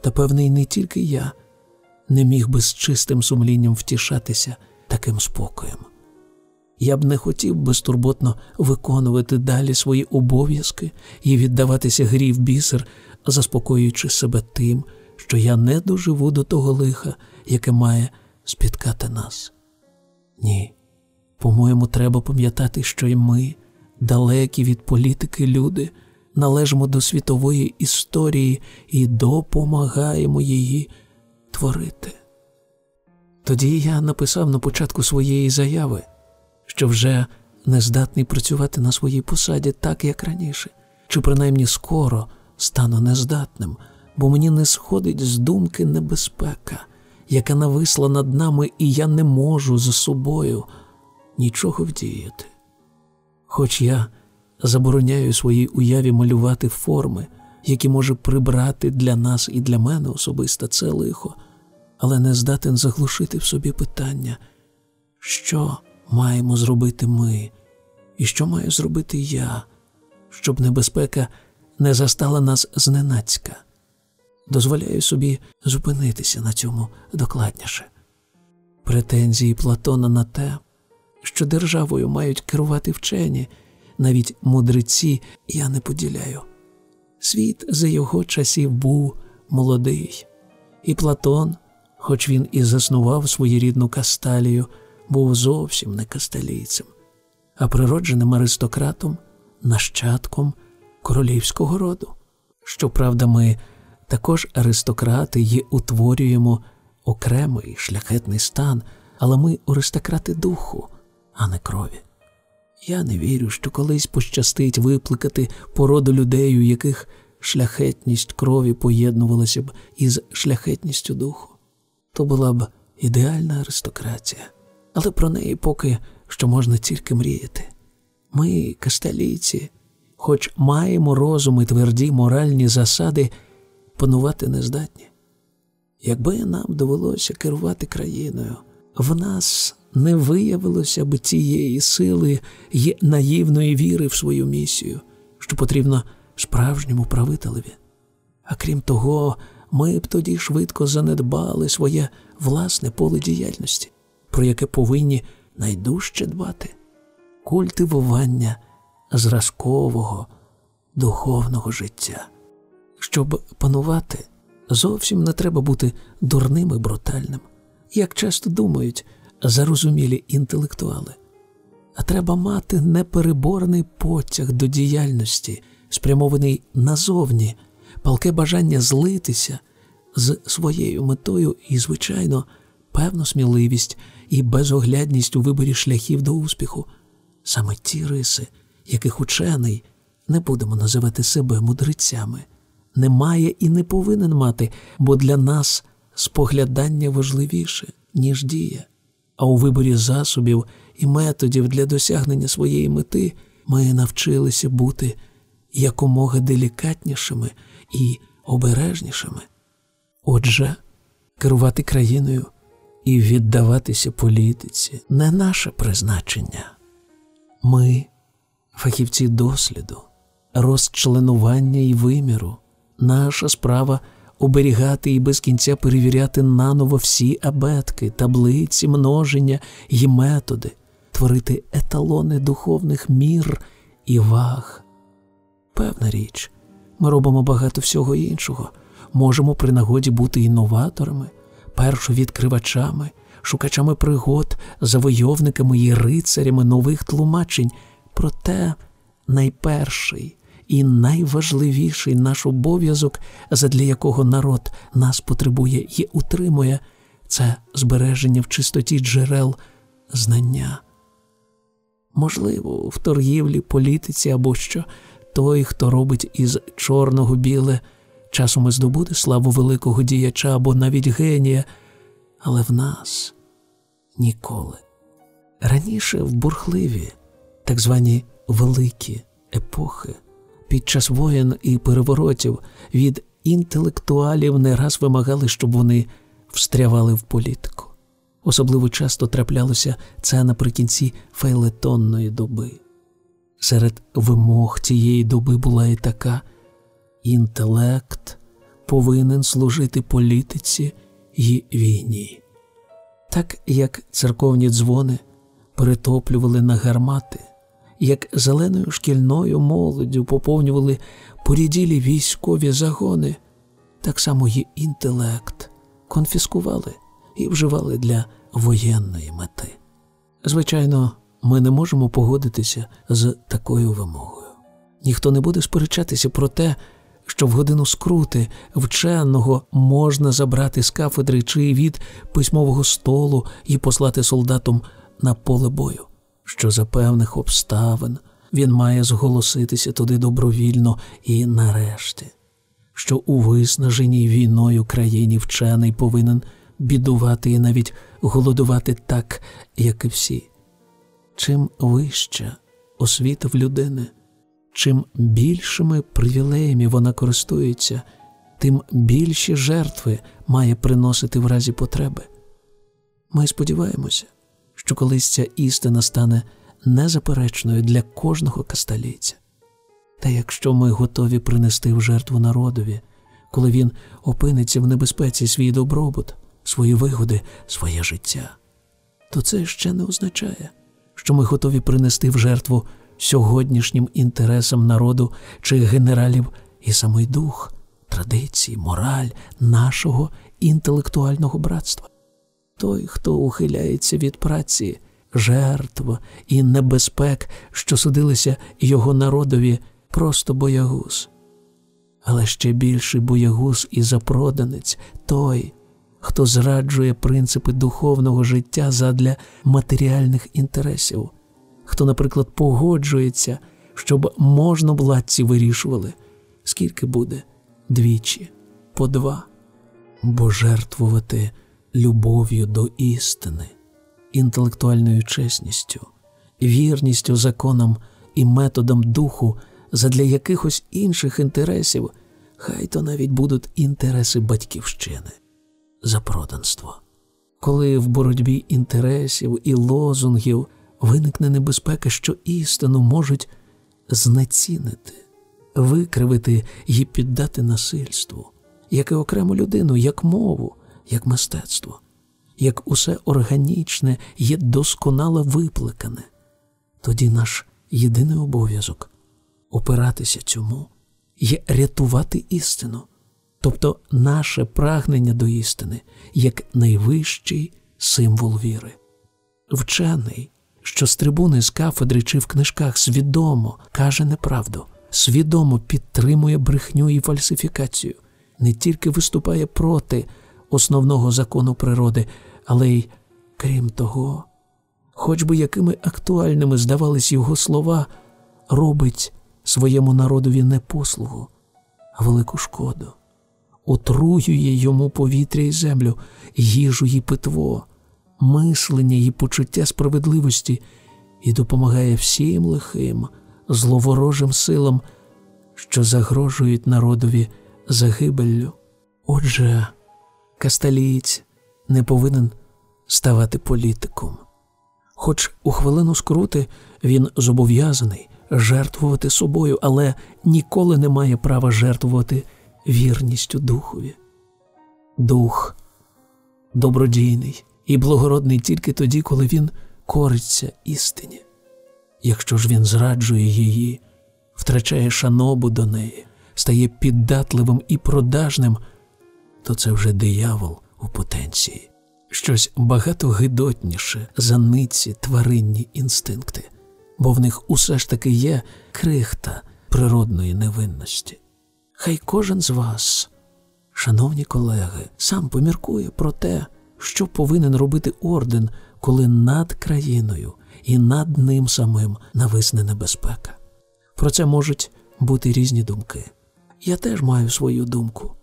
та певний, не тільки я, не міг би з чистим сумлінням втішатися таким спокоєм. Я б не хотів безтурботно виконувати далі свої обов'язки і віддаватися грі в бісер, заспокоюючи себе тим, що я не доживу до того лиха, яке має спіткати нас. Ні, по-моєму, треба пам'ятати, що й ми, далекі від політики люди, належимо до світової історії і допомагаємо її творити. Тоді я написав на початку своєї заяви, що вже не здатний працювати на своїй посаді так, як раніше, чи принаймні скоро стану нездатним, бо мені не сходить з думки небезпека, яка нависла над нами, і я не можу за собою нічого вдіяти. Хоч я забороняю своїй уяві малювати форми, які може прибрати для нас і для мене особисто це лихо, але не здатен заглушити в собі питання, що маємо зробити ми, і що маю зробити я, щоб небезпека не застала нас зненацька. Дозволяю собі зупинитися на цьому докладніше. Претензії Платона на те, що державою мають керувати вчені, навіть мудреці, я не поділяю. Світ за його часів був молодий, і Платон, хоч він і заснував своєрідну касталію, був зовсім не касталійцем, а природженим аристократом, нащадком королівського роду. Щоправда, ми також аристократи і утворюємо окремий шляхетний стан, але ми аристократи духу, а не крові. Я не вірю, що колись пощастить випликати породу людей, у яких шляхетність крові поєднувалася б із шляхетністю духу. То була б ідеальна аристократія, але про неї поки що можна тільки мріяти. Ми, касталійці, хоч маємо розум і тверді моральні засади, панувати не здатні. Якби нам довелося керувати країною, в нас не виявилося б тієї сили й наївної віри в свою місію, що потрібно справжньому правителеві. А крім того, ми б тоді швидко занедбали своє власне поле діяльності, про яке повинні найдужче дбати культивування зразкового духовного життя. Щоб панувати, зовсім не треба бути дурним і брутальним, як часто думають зарозумілі інтелектуали, а треба мати непереборний потяг до діяльності, спрямований назовні, палке бажання злитися з своєю метою і, звичайно, певну сміливість і безоглядність у виборі шляхів до успіху, саме ті риси, яких учений не будемо називати себе мудрецями не має і не повинен мати, бо для нас споглядання важливіше, ніж дія. А у виборі засобів і методів для досягнення своєї мети ми навчилися бути якомога делікатнішими і обережнішими. Отже, керувати країною і віддаватися політиці не наше призначення. Ми, фахівці досліду, розчленування і виміру Наша справа оберігати і без кінця перевіряти наново всі абетки, таблиці, множення і методи, творити еталони духовних мір і ваг. Певна річ, ми робимо багато всього іншого, можемо при нагоді бути інноваторами, першовідкривачами, шукачами пригод, завойовниками і рицарями нових тлумачень. Проте найперший і найважливіший наш обов'язок, задля якого народ нас потребує і утримує, це збереження в чистоті джерел знання. Можливо, в торгівлі, політиці або що той, хто робить із чорного біле, часом і здобуде славу великого діяча або навіть генія, але в нас ніколи. Раніше в бурхливі, так звані великі епохи, під час воєн і переворотів від інтелектуалів не раз вимагали, щоб вони встрявали в політику. Особливо часто траплялося це наприкінці фейлетонної доби. Серед вимог цієї доби була і така інтелект повинен служити політиці і війні. Так як церковні дзвони перетоплювали на гармати, як зеленою шкільною молоддю поповнювали поріділі військові загони, так само і інтелект конфіскували і вживали для воєнної мети. Звичайно, ми не можемо погодитися з такою вимогою. Ніхто не буде сперечатися про те, що в годину скрути вченого можна забрати з кафедри чи від письмового столу і послати солдатом на поле бою, що за певних обставин він має зголоситися туди добровільно і нарешті, що у виснаженій війною країні вчений повинен бідувати і навіть голодувати так, як і всі. Чим вища освіта в людини, чим більшими привілеями вона користується, тим більші жертви має приносити в разі потреби. Ми сподіваємося, що колись ця істина стане незаперечною для кожного касталійця. Та якщо ми готові принести в жертву народові, коли він опиниться в небезпеці свій добробут, свої вигоди, своє життя, то це ще не означає, що ми готові принести в жертву сьогоднішнім інтересам народу чи генералів і самий дух, традиції, мораль нашого інтелектуального братства. Той, хто ухиляється від праці, жертв і небезпек, що судилися його народові, просто боягуз. Але ще більший боягуз і запроданець той, хто зраджує принципи духовного життя задля матеріальних інтересів, хто, наприклад, погоджується, щоб можна владці вирішували, скільки буде двічі, по два, бо жертвувати любов'ю до істини, інтелектуальною чесністю, вірністю законам і методам духу задля якихось інших інтересів, хай то навіть будуть інтереси батьківщини запроданство. Коли в боротьбі інтересів і лозунгів виникне небезпека, що істину можуть знецінити, викривити і піддати насильству, як і окрему людину, як мову, як мистецтво, як усе органічне є досконало випликане, тоді наш єдиний обов'язок опиратися цьому і рятувати істину тобто наше прагнення до істини як найвищий символ віри. Вчений, що з трибуни з кафедри чи в книжках свідомо каже неправду, свідомо підтримує брехню і фальсифікацію, не тільки виступає проти основного закону природи, але й крім того, хоч би якими актуальними здавались його слова, робить своєму народові не послугу, а велику шкоду отруює йому повітря і землю, їжу і питво, мислення і почуття справедливості і допомагає всім лихим, зловорожим силам, що загрожують народові загибеллю. Отже, касталієць не повинен ставати політиком. Хоч у хвилину скрути він зобов'язаний жертвувати собою, але ніколи не має права жертвувати вірністю духові. Дух добродійний і благородний тільки тоді, коли він кориться істині. Якщо ж він зраджує її, втрачає шанобу до неї, стає піддатливим і продажним, то це вже диявол у потенції, щось багато гидотніше за ниці тваринні інстинкти, бо в них усе ж таки є крихта природної невинності. Хай кожен з вас, шановні колеги, сам поміркує про те, що повинен робити орден, коли над країною і над ним самим нависне небезпека. Про це можуть бути різні думки. Я теж маю свою думку.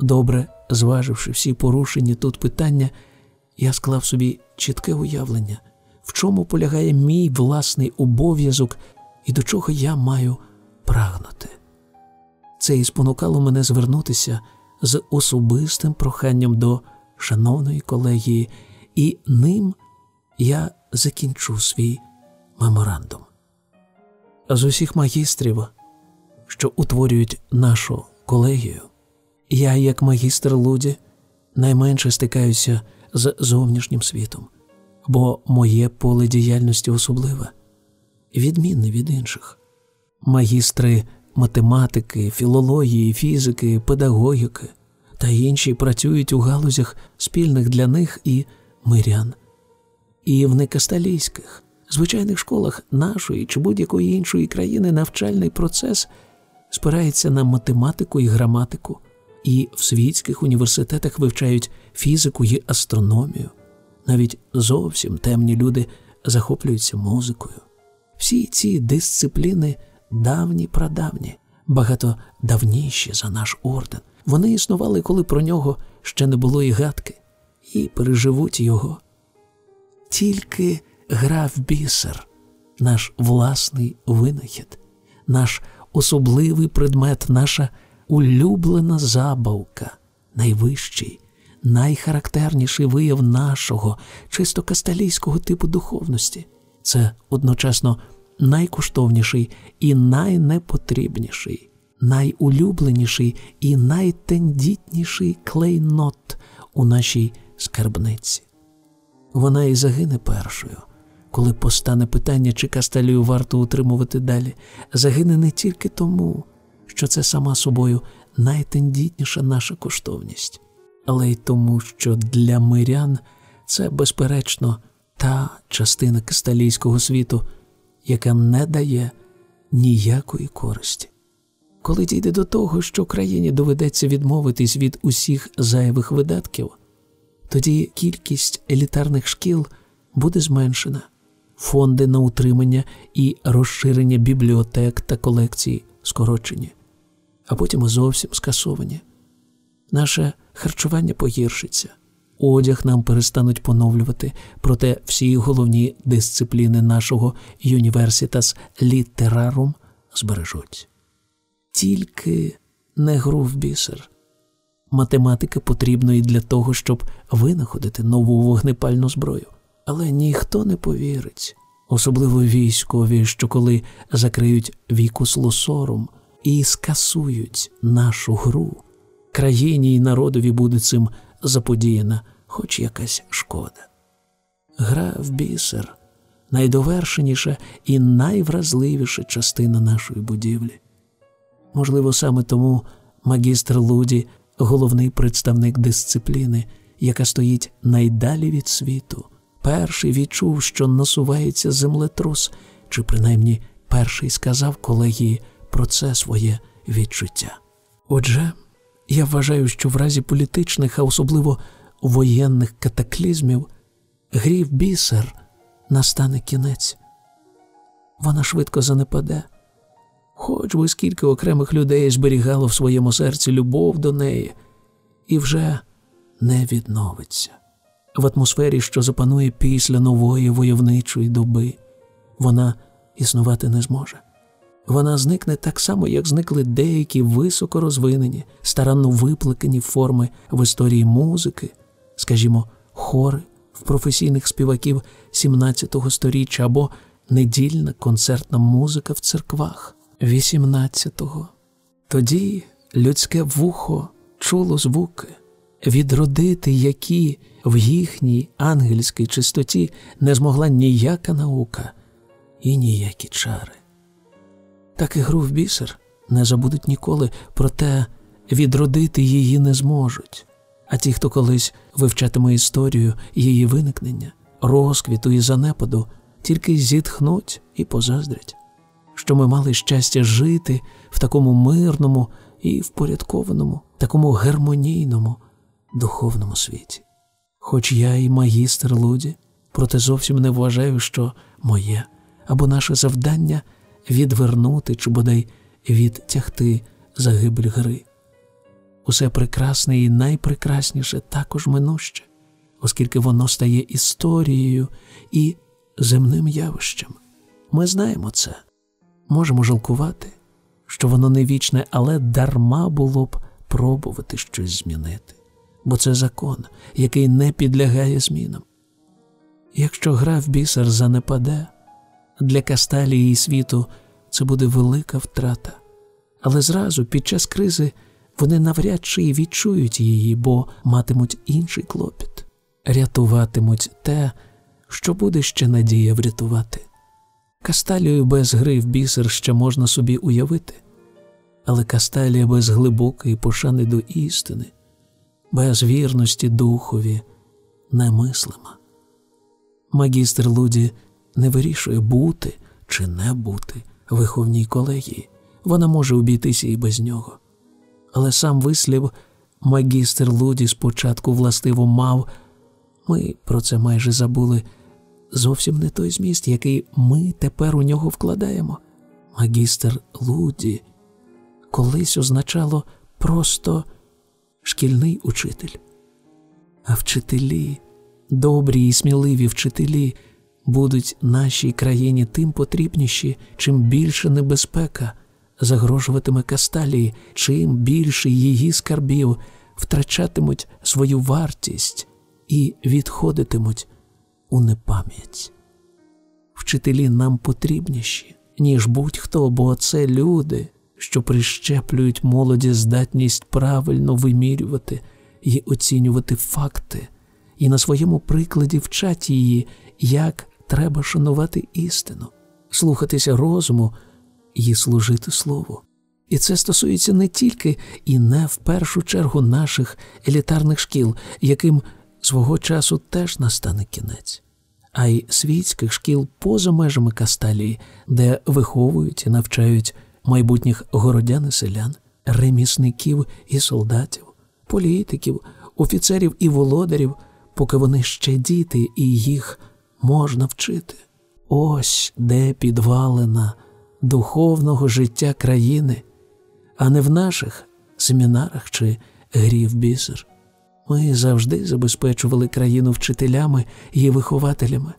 Добре, зваживши всі порушені тут питання, я склав собі чітке уявлення, в чому полягає мій власний обов'язок і до чого я маю прагнути. Це і спонукало мене звернутися з особистим проханням до шановної колегії, і ним я закінчу свій меморандум. З усіх магістрів, що утворюють нашу колегію, я, як магістр Луді, найменше стикаюся з зовнішнім світом, бо моє поле діяльності особливе, відмінне від інших. Магістри математики, філології, фізики, педагогіки та інші працюють у галузях спільних для них і мирян, і в некасталійських, звичайних школах нашої чи будь-якої іншої країни навчальний процес спирається на математику і граматику, і в світських університетах вивчають фізику і астрономію. Навіть зовсім темні люди захоплюються музикою. Всі ці дисципліни давні прадавні, багато давніші за наш орден. Вони існували, коли про нього ще не було і гадки, і переживуть його. Тільки гра в бісер, наш власний винахід, наш особливий предмет, наша улюблена забавка, найвищий, найхарактерніший вияв нашого чисто касталійського типу духовності. Це одночасно найкоштовніший і найнепотрібніший, найулюбленіший і найтендітніший клейнот у нашій скарбниці. Вона і загине першою, коли постане питання, чи касталію варто утримувати далі, загине не тільки тому, що це сама собою найтендітніша наша коштовність, але й тому, що для мирян це, безперечно, та частина касталійського світу, яка не дає ніякої користі. Коли дійде до того, що країні доведеться відмовитись від усіх зайвих видатків, тоді кількість елітарних шкіл буде зменшена, фонди на утримання і розширення бібліотек та колекцій скорочені, а потім зовсім скасовані. Наше харчування погіршиться, одяг нам перестануть поновлювати, проте всі головні дисципліни нашого Universitas Literarum збережуть. Тільки не гру в бісер. Математика потрібна і для того, щоб винаходити нову вогнепальну зброю. Але ніхто не повірить, особливо військові, що коли закриють вікус лосором і скасують нашу гру, країні і народові буде цим заподіяна хоч якась шкода. Гра в бісер найдовершеніша і найвразливіша частина нашої будівлі. Можливо, саме тому магістр Луді головний представник дисципліни, яка стоїть найдалі від світу, перший відчув, що насувається землетрус, чи принаймні перший сказав колегії про це своє відчуття. Отже, я вважаю, що в разі політичних, а особливо воєнних катаклізмів, грів бісер настане кінець. Вона швидко занепаде. Хоч би скільки окремих людей зберігало в своєму серці любов до неї, і вже не відновиться. В атмосфері, що запанує після нової войовничої доби, вона існувати не зможе. Вона зникне так само, як зникли деякі високо розвинені, старанно виплекані форми в історії музики, скажімо, хори в професійних співаків 17-го сторіччя або недільна концертна музика в церквах. 18-го. Тоді людське вухо чуло звуки, відродити які в їхній ангельській чистоті не змогла ніяка наука і ніякі чари. Так і гру в бісер не забудуть ніколи, проте відродити її не зможуть. А ті, хто колись вивчатиме історію її виникнення, розквіту і занепаду, тільки зітхнуть і позаздрять, що ми мали щастя жити в такому мирному і впорядкованому, такому гармонійному духовному світі. Хоч я і магістр Луді, проте зовсім не вважаю, що моє або наше завдання відвернути чи бодай відтягти загибель гри. Усе прекрасне і найпрекрасніше також минуще, оскільки воно стає історією і земним явищем. Ми знаємо це, можемо жалкувати, що воно не вічне, але дарма було б пробувати щось змінити, бо це закон, який не підлягає змінам. Якщо гра в бісер занепаде, для Касталії і світу це буде велика втрата, але зразу під час кризи вони навряд чи й відчують її, бо матимуть інший клопіт, рятуватимуть те, що буде ще надія врятувати. Касталію без гри в бісер ще можна собі уявити, але касталія без глибокої пошани до істини, без вірності духові немислима. Магістр Луді не вирішує бути чи не бути виховній колегії, вона може обійтися і без нього. Але сам вислів магістр Луді спочатку властиво мав, ми про це майже забули зовсім не той зміст, який ми тепер у нього вкладаємо. Магістр Луді колись означало просто шкільний учитель. А вчителі, добрі і сміливі вчителі, будуть нашій країні тим потрібніші, чим більше небезпека загрожуватиме Касталії, чим більше її скарбів втрачатимуть свою вартість і відходитимуть у непам'ять. Вчителі нам потрібніші, ніж будь-хто, бо це люди, що прищеплюють молоді здатність правильно вимірювати і оцінювати факти, і на своєму прикладі вчать її, як треба шанувати істину, слухатися розуму і служити слову. І це стосується не тільки і не в першу чергу наших елітарних шкіл, яким свого часу теж настане кінець, а й світських шкіл поза межами Касталії, де виховують і навчають майбутніх городян і селян, ремісників і солдатів, політиків, офіцерів і володарів, поки вони ще діти і їх можна вчити. Ось де підвалина духовного життя країни, а не в наших семінарах чи грі в бісер. Ми завжди забезпечували країну вчителями і вихователями.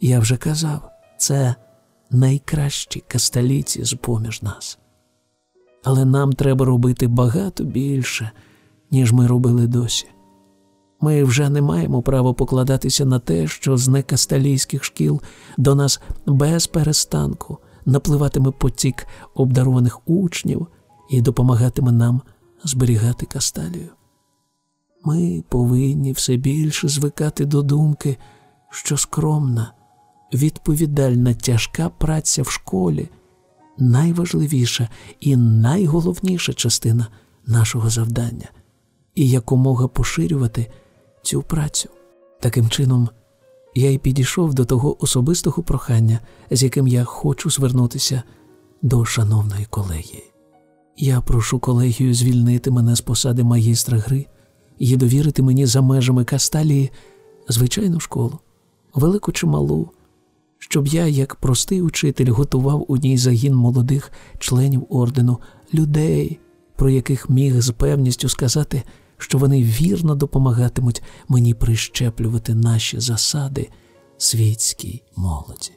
Я вже казав, це найкращі касталіці з поміж нас. Але нам треба робити багато більше, ніж ми робили досі. Ми вже не маємо права покладатися на те, що з некасталійських шкіл до нас без перестанку напливатиме потік обдарованих учнів і допомагатиме нам зберігати касталію. Ми повинні все більше звикати до думки, що скромна, відповідальна, тяжка праця в школі найважливіша і найголовніша частина нашого завдання, і якомога поширювати цю працю. Таким чином, я й підійшов до того особистого прохання, з яким я хочу звернутися до шановної колегії. Я прошу колегію звільнити мене з посади магістра гри і довірити мені за межами Касталії звичайну школу, велику чи малу, щоб я, як простий учитель, готував у ній загін молодих членів ордену, людей, про яких міг з певністю сказати, що вони вірно допомагатимуть мені прищеплювати наші засади світській молоді.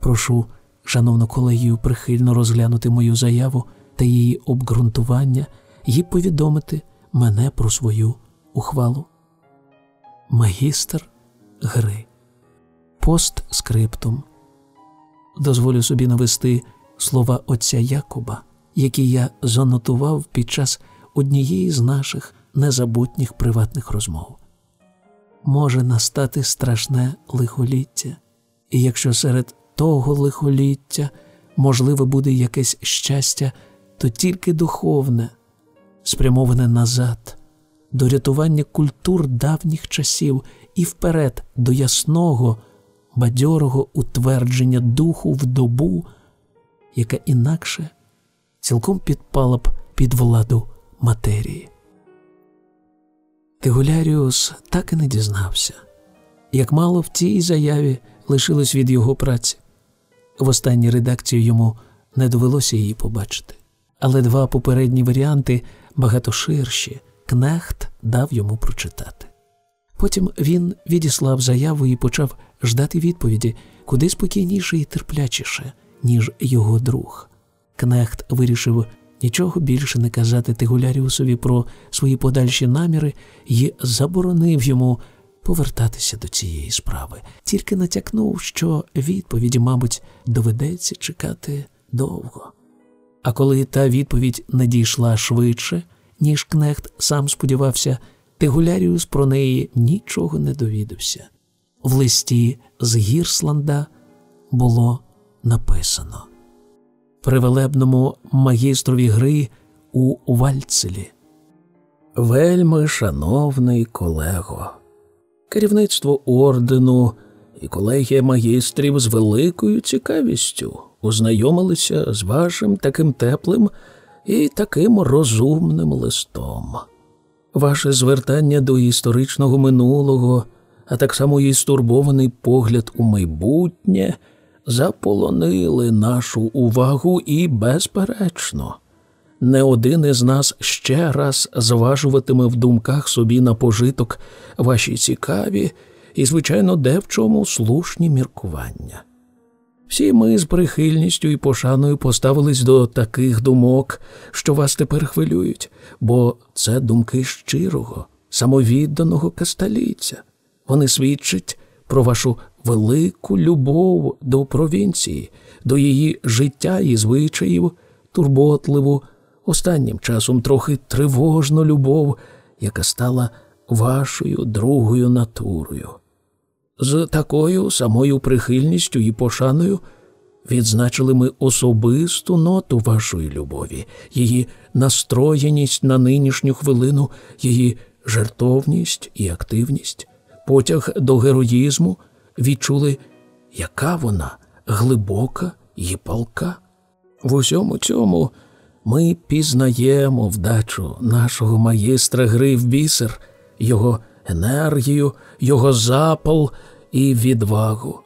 Прошу, шановну колегію, прихильно розглянути мою заяву та її обґрунтування і повідомити мене про свою ухвалу. Магістр гри. Постскриптум. Дозволю собі навести слова отця Якуба, які я занотував під час однієї з наших незабутніх приватних розмов. Може настати страшне лихоліття, і якщо серед того лихоліття можливе буде якесь щастя, то тільки духовне, спрямоване назад, до рятування культур давніх часів і вперед до ясного, бадьорого утвердження духу в добу, яка інакше цілком підпала б під владу матерії. Тегуляріус так і не дізнався, як мало в цій заяві лишилось від його праці. В останній редакції йому не довелося її побачити, але два попередні варіанти багато ширші, кнехт дав йому прочитати. Потім він відіслав заяву і почав ждати відповіді куди спокійніше і терплячіше, ніж його друг. Кнехт вирішив нічого більше не казати Тигуляріусові про свої подальші наміри і заборонив йому повертатися до цієї справи, тільки натякнув, що відповіді, мабуть, доведеться чекати довго. А коли та відповідь надійшла швидше, ніж Кнехт сам сподівався, Тигуляріус про неї нічого не довідався. В листі з Гірсланда було написано привелебному магістрові гри у Вальцелі. Вельми шановний колего, керівництво ордену і колегія магістрів з великою цікавістю ознайомилися з вашим таким теплим і таким розумним листом. Ваше звертання до історичного минулого, а так само і стурбований погляд у майбутнє заполонили нашу увагу і, безперечно, не один із нас ще раз зважуватиме в думках собі на пожиток ваші цікаві і, звичайно, де в чому слушні міркування. Всі ми з прихильністю і пошаною поставились до таких думок, що вас тепер хвилюють, бо це думки щирого, самовідданого касталіця. Вони свідчать про вашу велику любов до провінції, до її життя і звичаїв, турботливу, останнім часом трохи тривожну любов, яка стала вашою другою натурою. З такою самою прихильністю і пошаною відзначили ми особисту ноту вашої любові, її настроєність на нинішню хвилину, її жертовність і активність, потяг до героїзму відчули, яка вона глибока і палка. В усьому цьому ми пізнаємо вдачу нашого маєстра гри в бісер, його енергію, його запал і відвагу.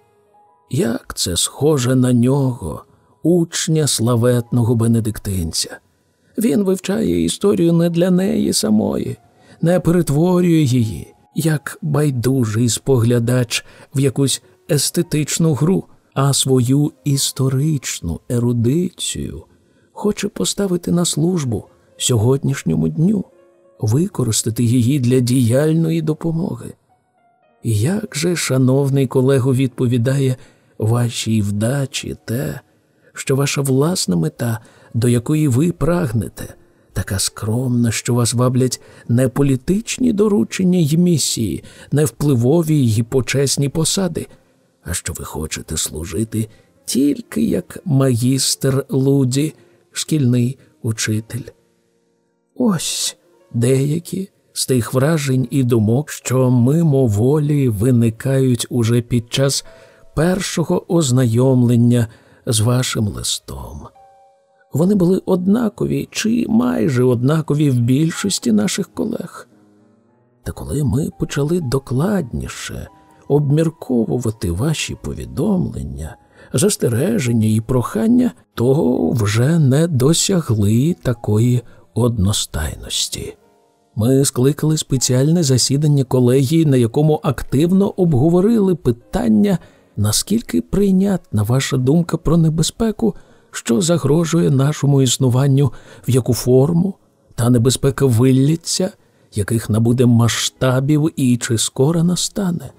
Як це схоже на нього, учня славетного бенедиктинця. Він вивчає історію не для неї самої, не перетворює її, як байдужий споглядач в якусь естетичну гру, а свою історичну ерудицію хоче поставити на службу сьогоднішньому дню, використати її для діяльної допомоги. Як же, шановний колего, відповідає вашій вдачі те, що ваша власна мета, до якої ви прагнете, така скромна, що вас ваблять не політичні доручення й місії, не впливові й почесні посади, а що ви хочете служити тільки як магістр луді, шкільний учитель. Ось деякі з тих вражень і думок, що мимоволі виникають уже під час першого ознайомлення з вашим листом. Вони були однакові чи майже однакові в більшості наших колег. Та коли ми почали докладніше обмірковувати ваші повідомлення, застереження і прохання, то вже не досягли такої одностайності. Ми скликали спеціальне засідання колегії, на якому активно обговорили питання, наскільки прийнятна ваша думка про небезпеку що загрожує нашому існуванню, в яку форму та небезпека вилляться, яких набуде масштабів і чи скоро настане.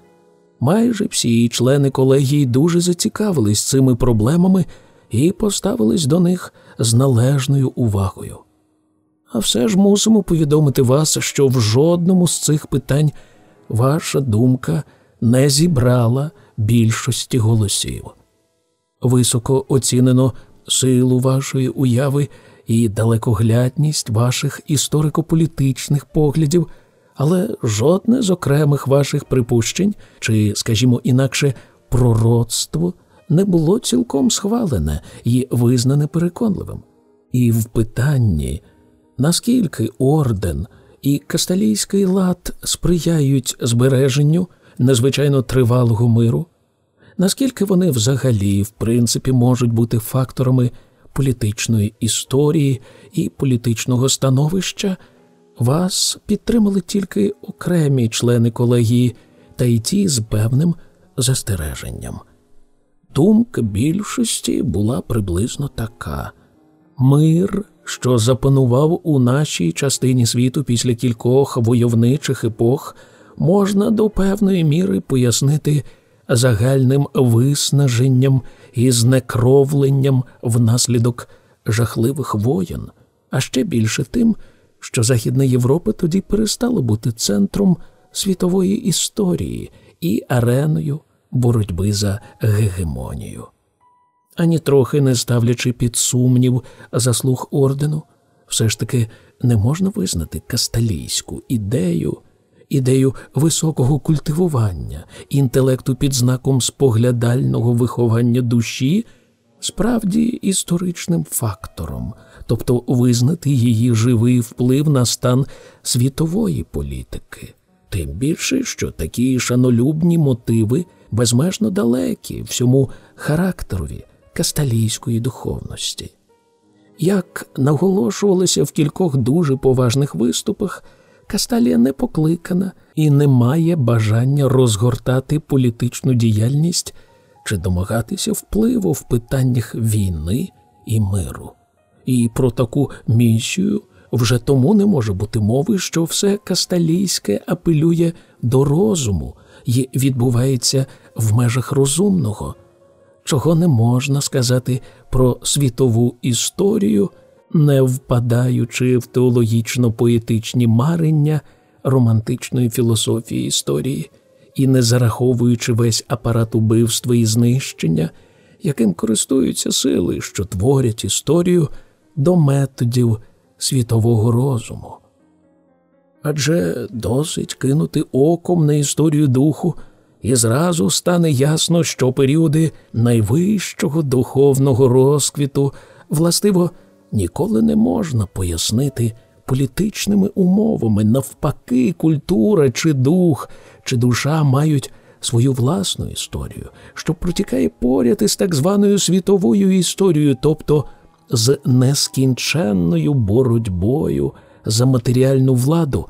Майже всі члени колегії дуже зацікавились цими проблемами і поставились до них з належною увагою. А все ж мусимо повідомити вас, що в жодному з цих питань ваша думка не зібрала більшості голосів. Високо оцінено силу вашої уяви і далекоглядність ваших історико-політичних поглядів, але жодне з окремих ваших припущень, чи, скажімо інакше, пророцтво не було цілком схвалене і визнане переконливим. І в питанні, наскільки орден і касталійський лад сприяють збереженню незвичайно тривалого миру, наскільки вони взагалі, в принципі, можуть бути факторами політичної історії і політичного становища, вас підтримали тільки окремі члени колегії та й ті з певним застереженням. Думка більшості була приблизно така: мир, що запанував у нашій частині світу після кількох войовничих епох, можна до певної міри пояснити загальним виснаженням і знекровленням внаслідок жахливих воєн, а ще більше тим, що Західна Європа тоді перестала бути центром світової історії і ареною боротьби за гегемонію. Ані трохи не ставлячи під сумнів заслуг ордену, все ж таки не можна визнати касталійську ідею, ідею високого культивування, інтелекту під знаком споглядального виховання душі, справді історичним фактором, тобто визнати її живий вплив на стан світової політики, тим більше, що такі шанолюбні мотиви безмежно далекі всьому характерові касталійської духовності. Як наголошувалося в кількох дуже поважних виступах, Касталія не покликана і не має бажання розгортати політичну діяльність чи домагатися впливу в питаннях війни і миру. І про таку місію вже тому не може бути мови, що все касталійське апелює до розуму і відбувається в межах розумного, чого не можна сказати про світову історію, не впадаючи в теологічно поетичні марення романтичної філософії історії і не зараховуючи весь апарат убивства і знищення, яким користуються сили, що творять історію до методів світового розуму. Адже досить кинути оком на історію духу, і зразу стане ясно, що періоди найвищого духовного розквіту властиво ніколи не можна пояснити політичними умовами. Навпаки, культура чи дух, чи душа мають свою власну історію, що протікає поряд із так званою світовою історією, тобто з нескінченною боротьбою за матеріальну владу,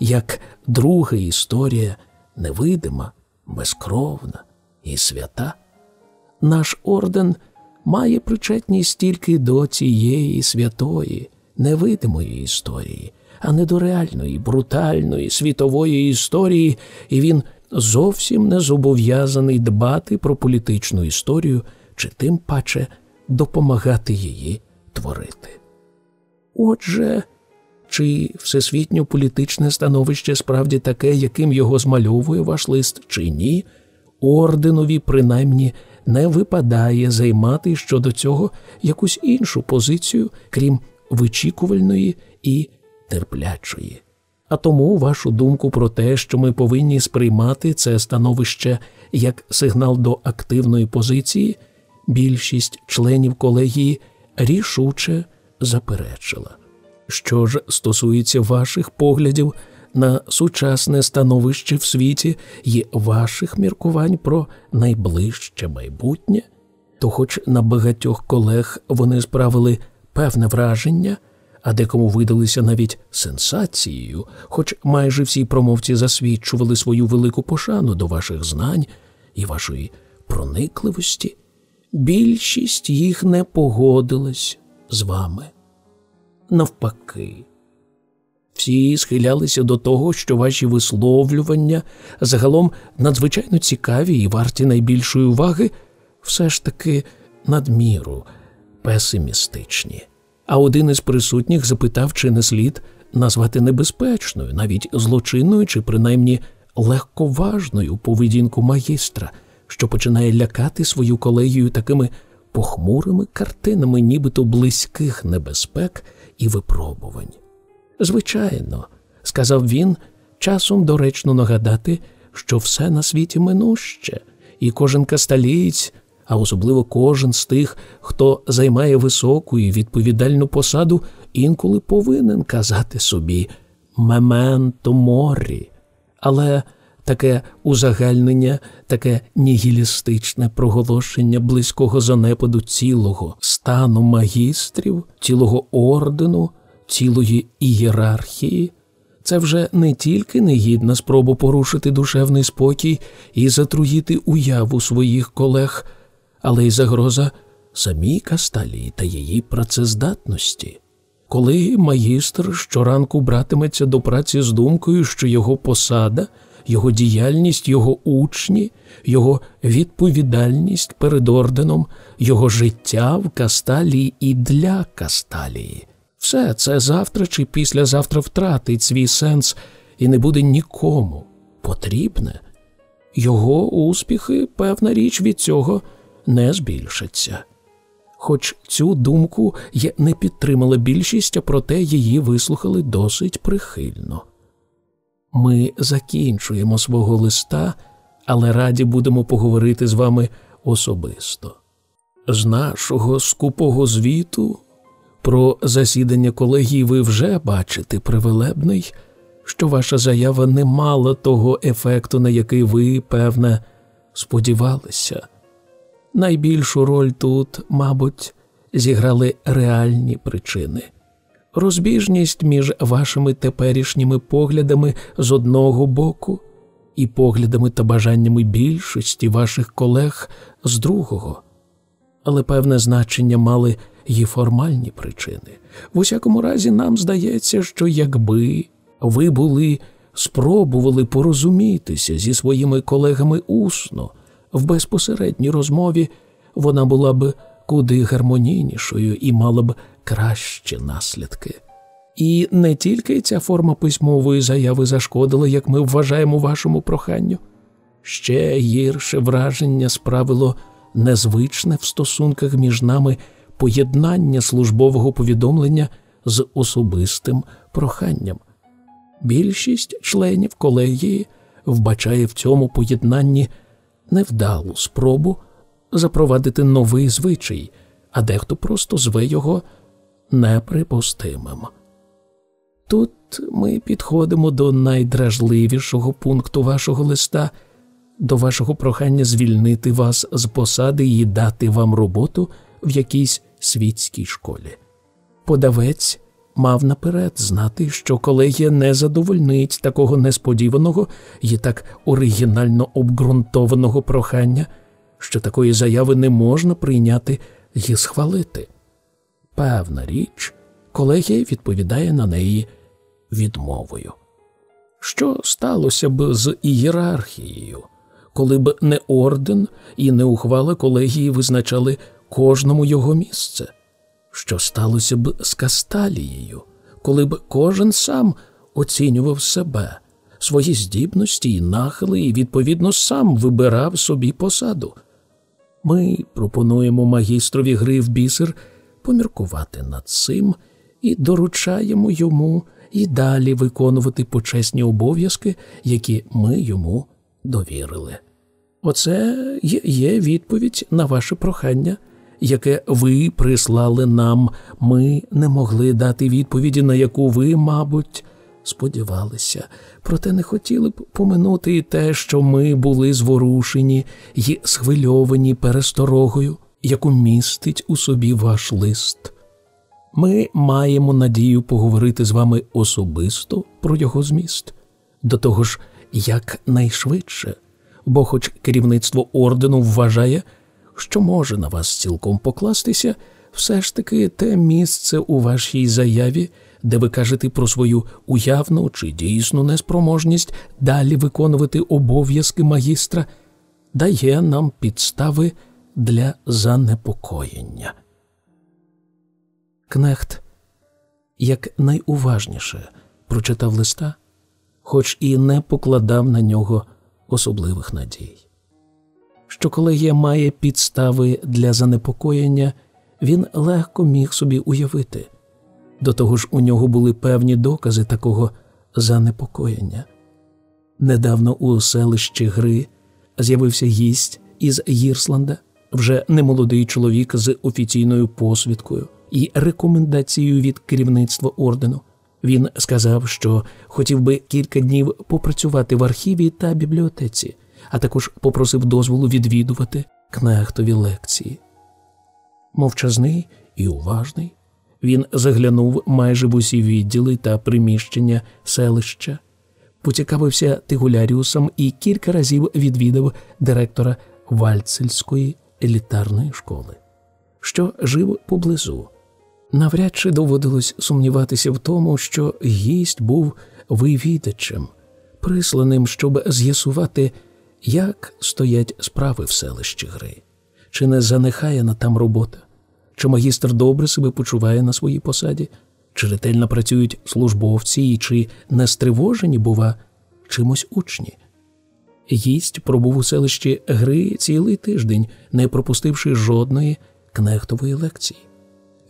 як друга історія невидима, безкровна і свята. Наш орден має причетність тільки до цієї святої, невидимої історії, а не до реальної, брутальної світової історії, і він зовсім не зобов'язаний дбати про політичну історію чи тим паче допомагати її творити. Отже, чи всесвітньо політичне становище справді таке, яким його змальовує ваш лист, чи ні, орденові принаймні не випадає займати щодо цього якусь іншу позицію, крім вичікувальної і терплячої. А тому вашу думку про те, що ми повинні сприймати це становище як сигнал до активної позиції, більшість членів колегії рішуче заперечила. Що ж стосується ваших поглядів на сучасне становище в світі і ваших міркувань про найближче майбутнє, то, хоч на багатьох колег вони справили певне враження, а декому видалися навіть сенсацією, хоч майже всі промовці засвідчували свою велику пошану до ваших знань і вашої проникливості, більшість їх не погодилась з вами. Навпаки, всі схилялися до того, що ваші висловлювання загалом надзвичайно цікаві і варті найбільшої уваги, все ж таки надміру, песимістичні. А один із присутніх запитав, чи не слід назвати небезпечною, навіть злочинною, чи принаймні легковажною поведінку магістра, що починає лякати свою колегію такими похмурими картинами, нібито близьких небезпек і випробувань. Звичайно, сказав він, часом доречно нагадати, що все на світі минуще, і кожен касталієць, а особливо кожен з тих, хто займає високу і відповідальну посаду, інколи повинен казати собі мементо морі. Але таке узагальнення, таке нігілістичне проголошення близького занепаду цілого стану магістрів, цілого ордену, цілої ієрархії. Це вже не тільки негідна спроба порушити душевний спокій і затруїти уяву своїх колег, але й загроза самій Касталії та її працездатності. Коли магістр щоранку братиметься до праці з думкою, що його посада його діяльність, його учні, його відповідальність перед орденом, його життя в Касталії і для Касталії. Все це завтра чи післязавтра втратить свій сенс і не буде нікому потрібне. Його успіхи, певна річ, від цього не збільшаться. Хоч цю думку я не підтримала більшість, а проте її вислухали досить прихильно. Ми закінчуємо свого листа, але раді будемо поговорити з вами особисто. З нашого скупого звіту про засідання колегії ви вже бачите привелебний, що ваша заява не мала того ефекту, на який ви, певне, сподівалися. Найбільшу роль тут, мабуть, зіграли реальні причини розбіжність між вашими теперішніми поглядами з одного боку і поглядами та бажаннями більшості ваших колег з другого. Але певне значення мали й формальні причини. В усякому разі, нам здається, що якби ви були спробували порозумітися зі своїми колегами усно, в безпосередній розмові вона була б куди гармонійнішою і мала б кращі наслідки. І не тільки ця форма письмової заяви зашкодила, як ми вважаємо вашому проханню, ще гірше враження справило незвичне в стосунках між нами поєднання службового повідомлення з особистим проханням. Більшість членів колегії вбачає в цьому поєднанні невдалу спробу запровадити новий звичай, а дехто просто зве його неприпустимим. Тут ми підходимо до найдражливішого пункту вашого листа, до вашого прохання звільнити вас з посади і дати вам роботу в якійсь світській школі. Подавець мав наперед знати, що колегія не задовольнить такого несподіваного і так оригінально обґрунтованого прохання, що такої заяви не можна прийняти і схвалити. Певна річ, колегія відповідає на неї відмовою. Що сталося б з ієрархією, коли б не орден і не ухвала колегії визначали кожному його місце? Що сталося б з Касталією, коли б кожен сам оцінював себе, свої здібності і нахили, і, відповідно, сам вибирав собі посаду? Ми пропонуємо магістрові гри в бісер поміркувати над цим і доручаємо йому і далі виконувати почесні обов'язки, які ми йому довірили. Оце є відповідь на ваше прохання, яке ви прислали нам. Ми не могли дати відповіді, на яку ви, мабуть, сподівалися, проте не хотіли б поминути і те, що ми були зворушені й схвильовані пересторогою, яку містить у собі ваш лист. Ми маємо надію поговорити з вами особисто про його зміст, до того ж, якнайшвидше, бо, хоч керівництво ордену вважає, що може на вас цілком покластися, все ж таки те місце у вашій заяві, де ви кажете про свою уявну чи дійсну неспроможність далі виконувати обов'язки магістра, дає нам підстави для занепокоєння. Кнехт як найуважніше прочитав листа, хоч і не покладав на нього особливих надій. Що колегія має підстави для занепокоєння, він легко міг собі уявити. До того ж, у нього були певні докази такого занепокоєння. Недавно у селищі Гри з'явився гість із Гірсланда, вже немолодий чоловік з офіційною посвідкою і рекомендацією від керівництва ордену. Він сказав, що хотів би кілька днів попрацювати в архіві та бібліотеці, а також попросив дозволу відвідувати кнехтові лекції. Мовчазний і уважний, він заглянув майже в усі відділи та приміщення селища, поцікавився Тигуляріусом і кілька разів відвідав директора Вальцельської елітарної школи, що жив поблизу. Навряд чи доводилось сумніватися в тому, що гість був вивідачем, присланим, щоб з'ясувати, як стоять справи в селищі гри, чи не занехає там робота, чи магістр добре себе почуває на своїй посаді, чи ретельно працюють службовці, і чи не стривожені, бува, чимось учні. Гість пробув у селищі гри цілий тиждень, не пропустивши жодної кнехтової лекції.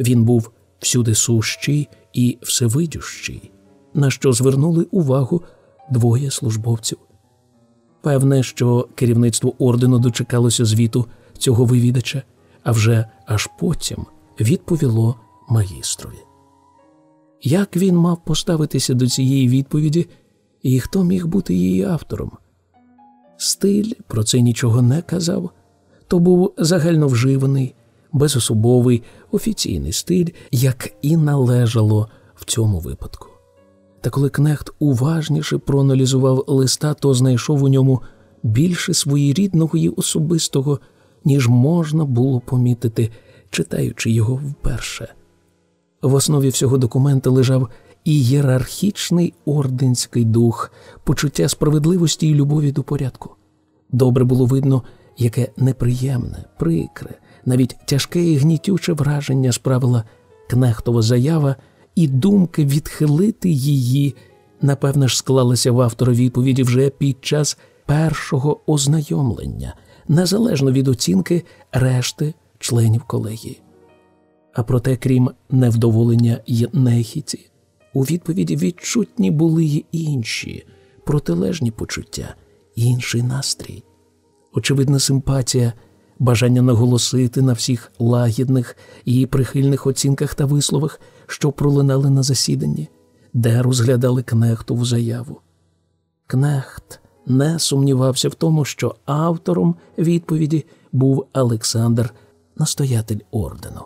Він був всюди сущий і всевидющий, на що звернули увагу двоє службовців. Певне, що керівництво ордену дочекалося звіту цього вивідача, а вже аж потім відповіло магістрові. Як він мав поставитися до цієї відповіді, і хто міг бути її автором? Стиль про це нічого не казав, то був загальновживаний, безособовий офіційний стиль, як і належало в цьому випадку. Та коли Кнехт уважніше проаналізував листа, то знайшов у ньому більше своєрідного і особистого, ніж можна було помітити, читаючи його вперше. В основі всього документа лежав і єрархічний орденський дух, почуття справедливості і любові до порядку. Добре було видно, яке неприємне, прикре, навіть тяжке і гнітюче враження справила кнехтова заява, і думки відхилити її, напевне ж, склалися в автора відповіді вже під час першого ознайомлення, незалежно від оцінки решти членів колегії. А проте, крім невдоволення й нехіті, у відповіді відчутні були й інші протилежні почуття, інший настрій. Очевидна симпатія бажання наголосити на всіх лагідних і прихильних оцінках та висловах, що пролинали на засіданні, де розглядали кнехтову заяву. Кнехт не сумнівався в тому, що автором відповіді був Олександр, настоятель ордену.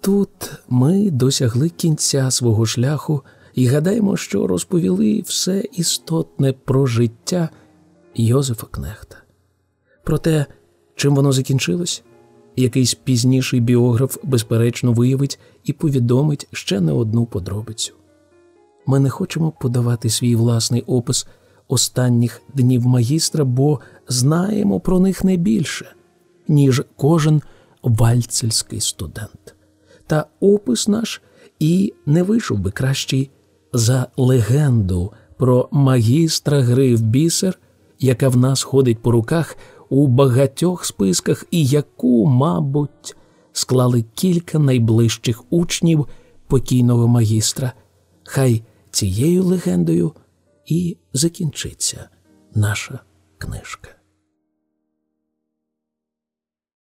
Тут ми досягли кінця свого шляху і гадаємо, що розповіли все істотне про життя Йозефа Кнехта. Проте Чим воно закінчилось? Якийсь пізніший біограф, безперечно, виявить і повідомить ще не одну подробицю. Ми не хочемо подавати свій власний опис останніх днів магістра, бо знаємо про них не більше, ніж кожен вальцельський студент. Та опис наш і не вийшов би кращий за легенду про магістра гри в бісер, яка в нас ходить по руках у багатьох списках і яку, мабуть, склали кілька найближчих учнів покійного магістра. Хай цією легендою і закінчиться наша книжка.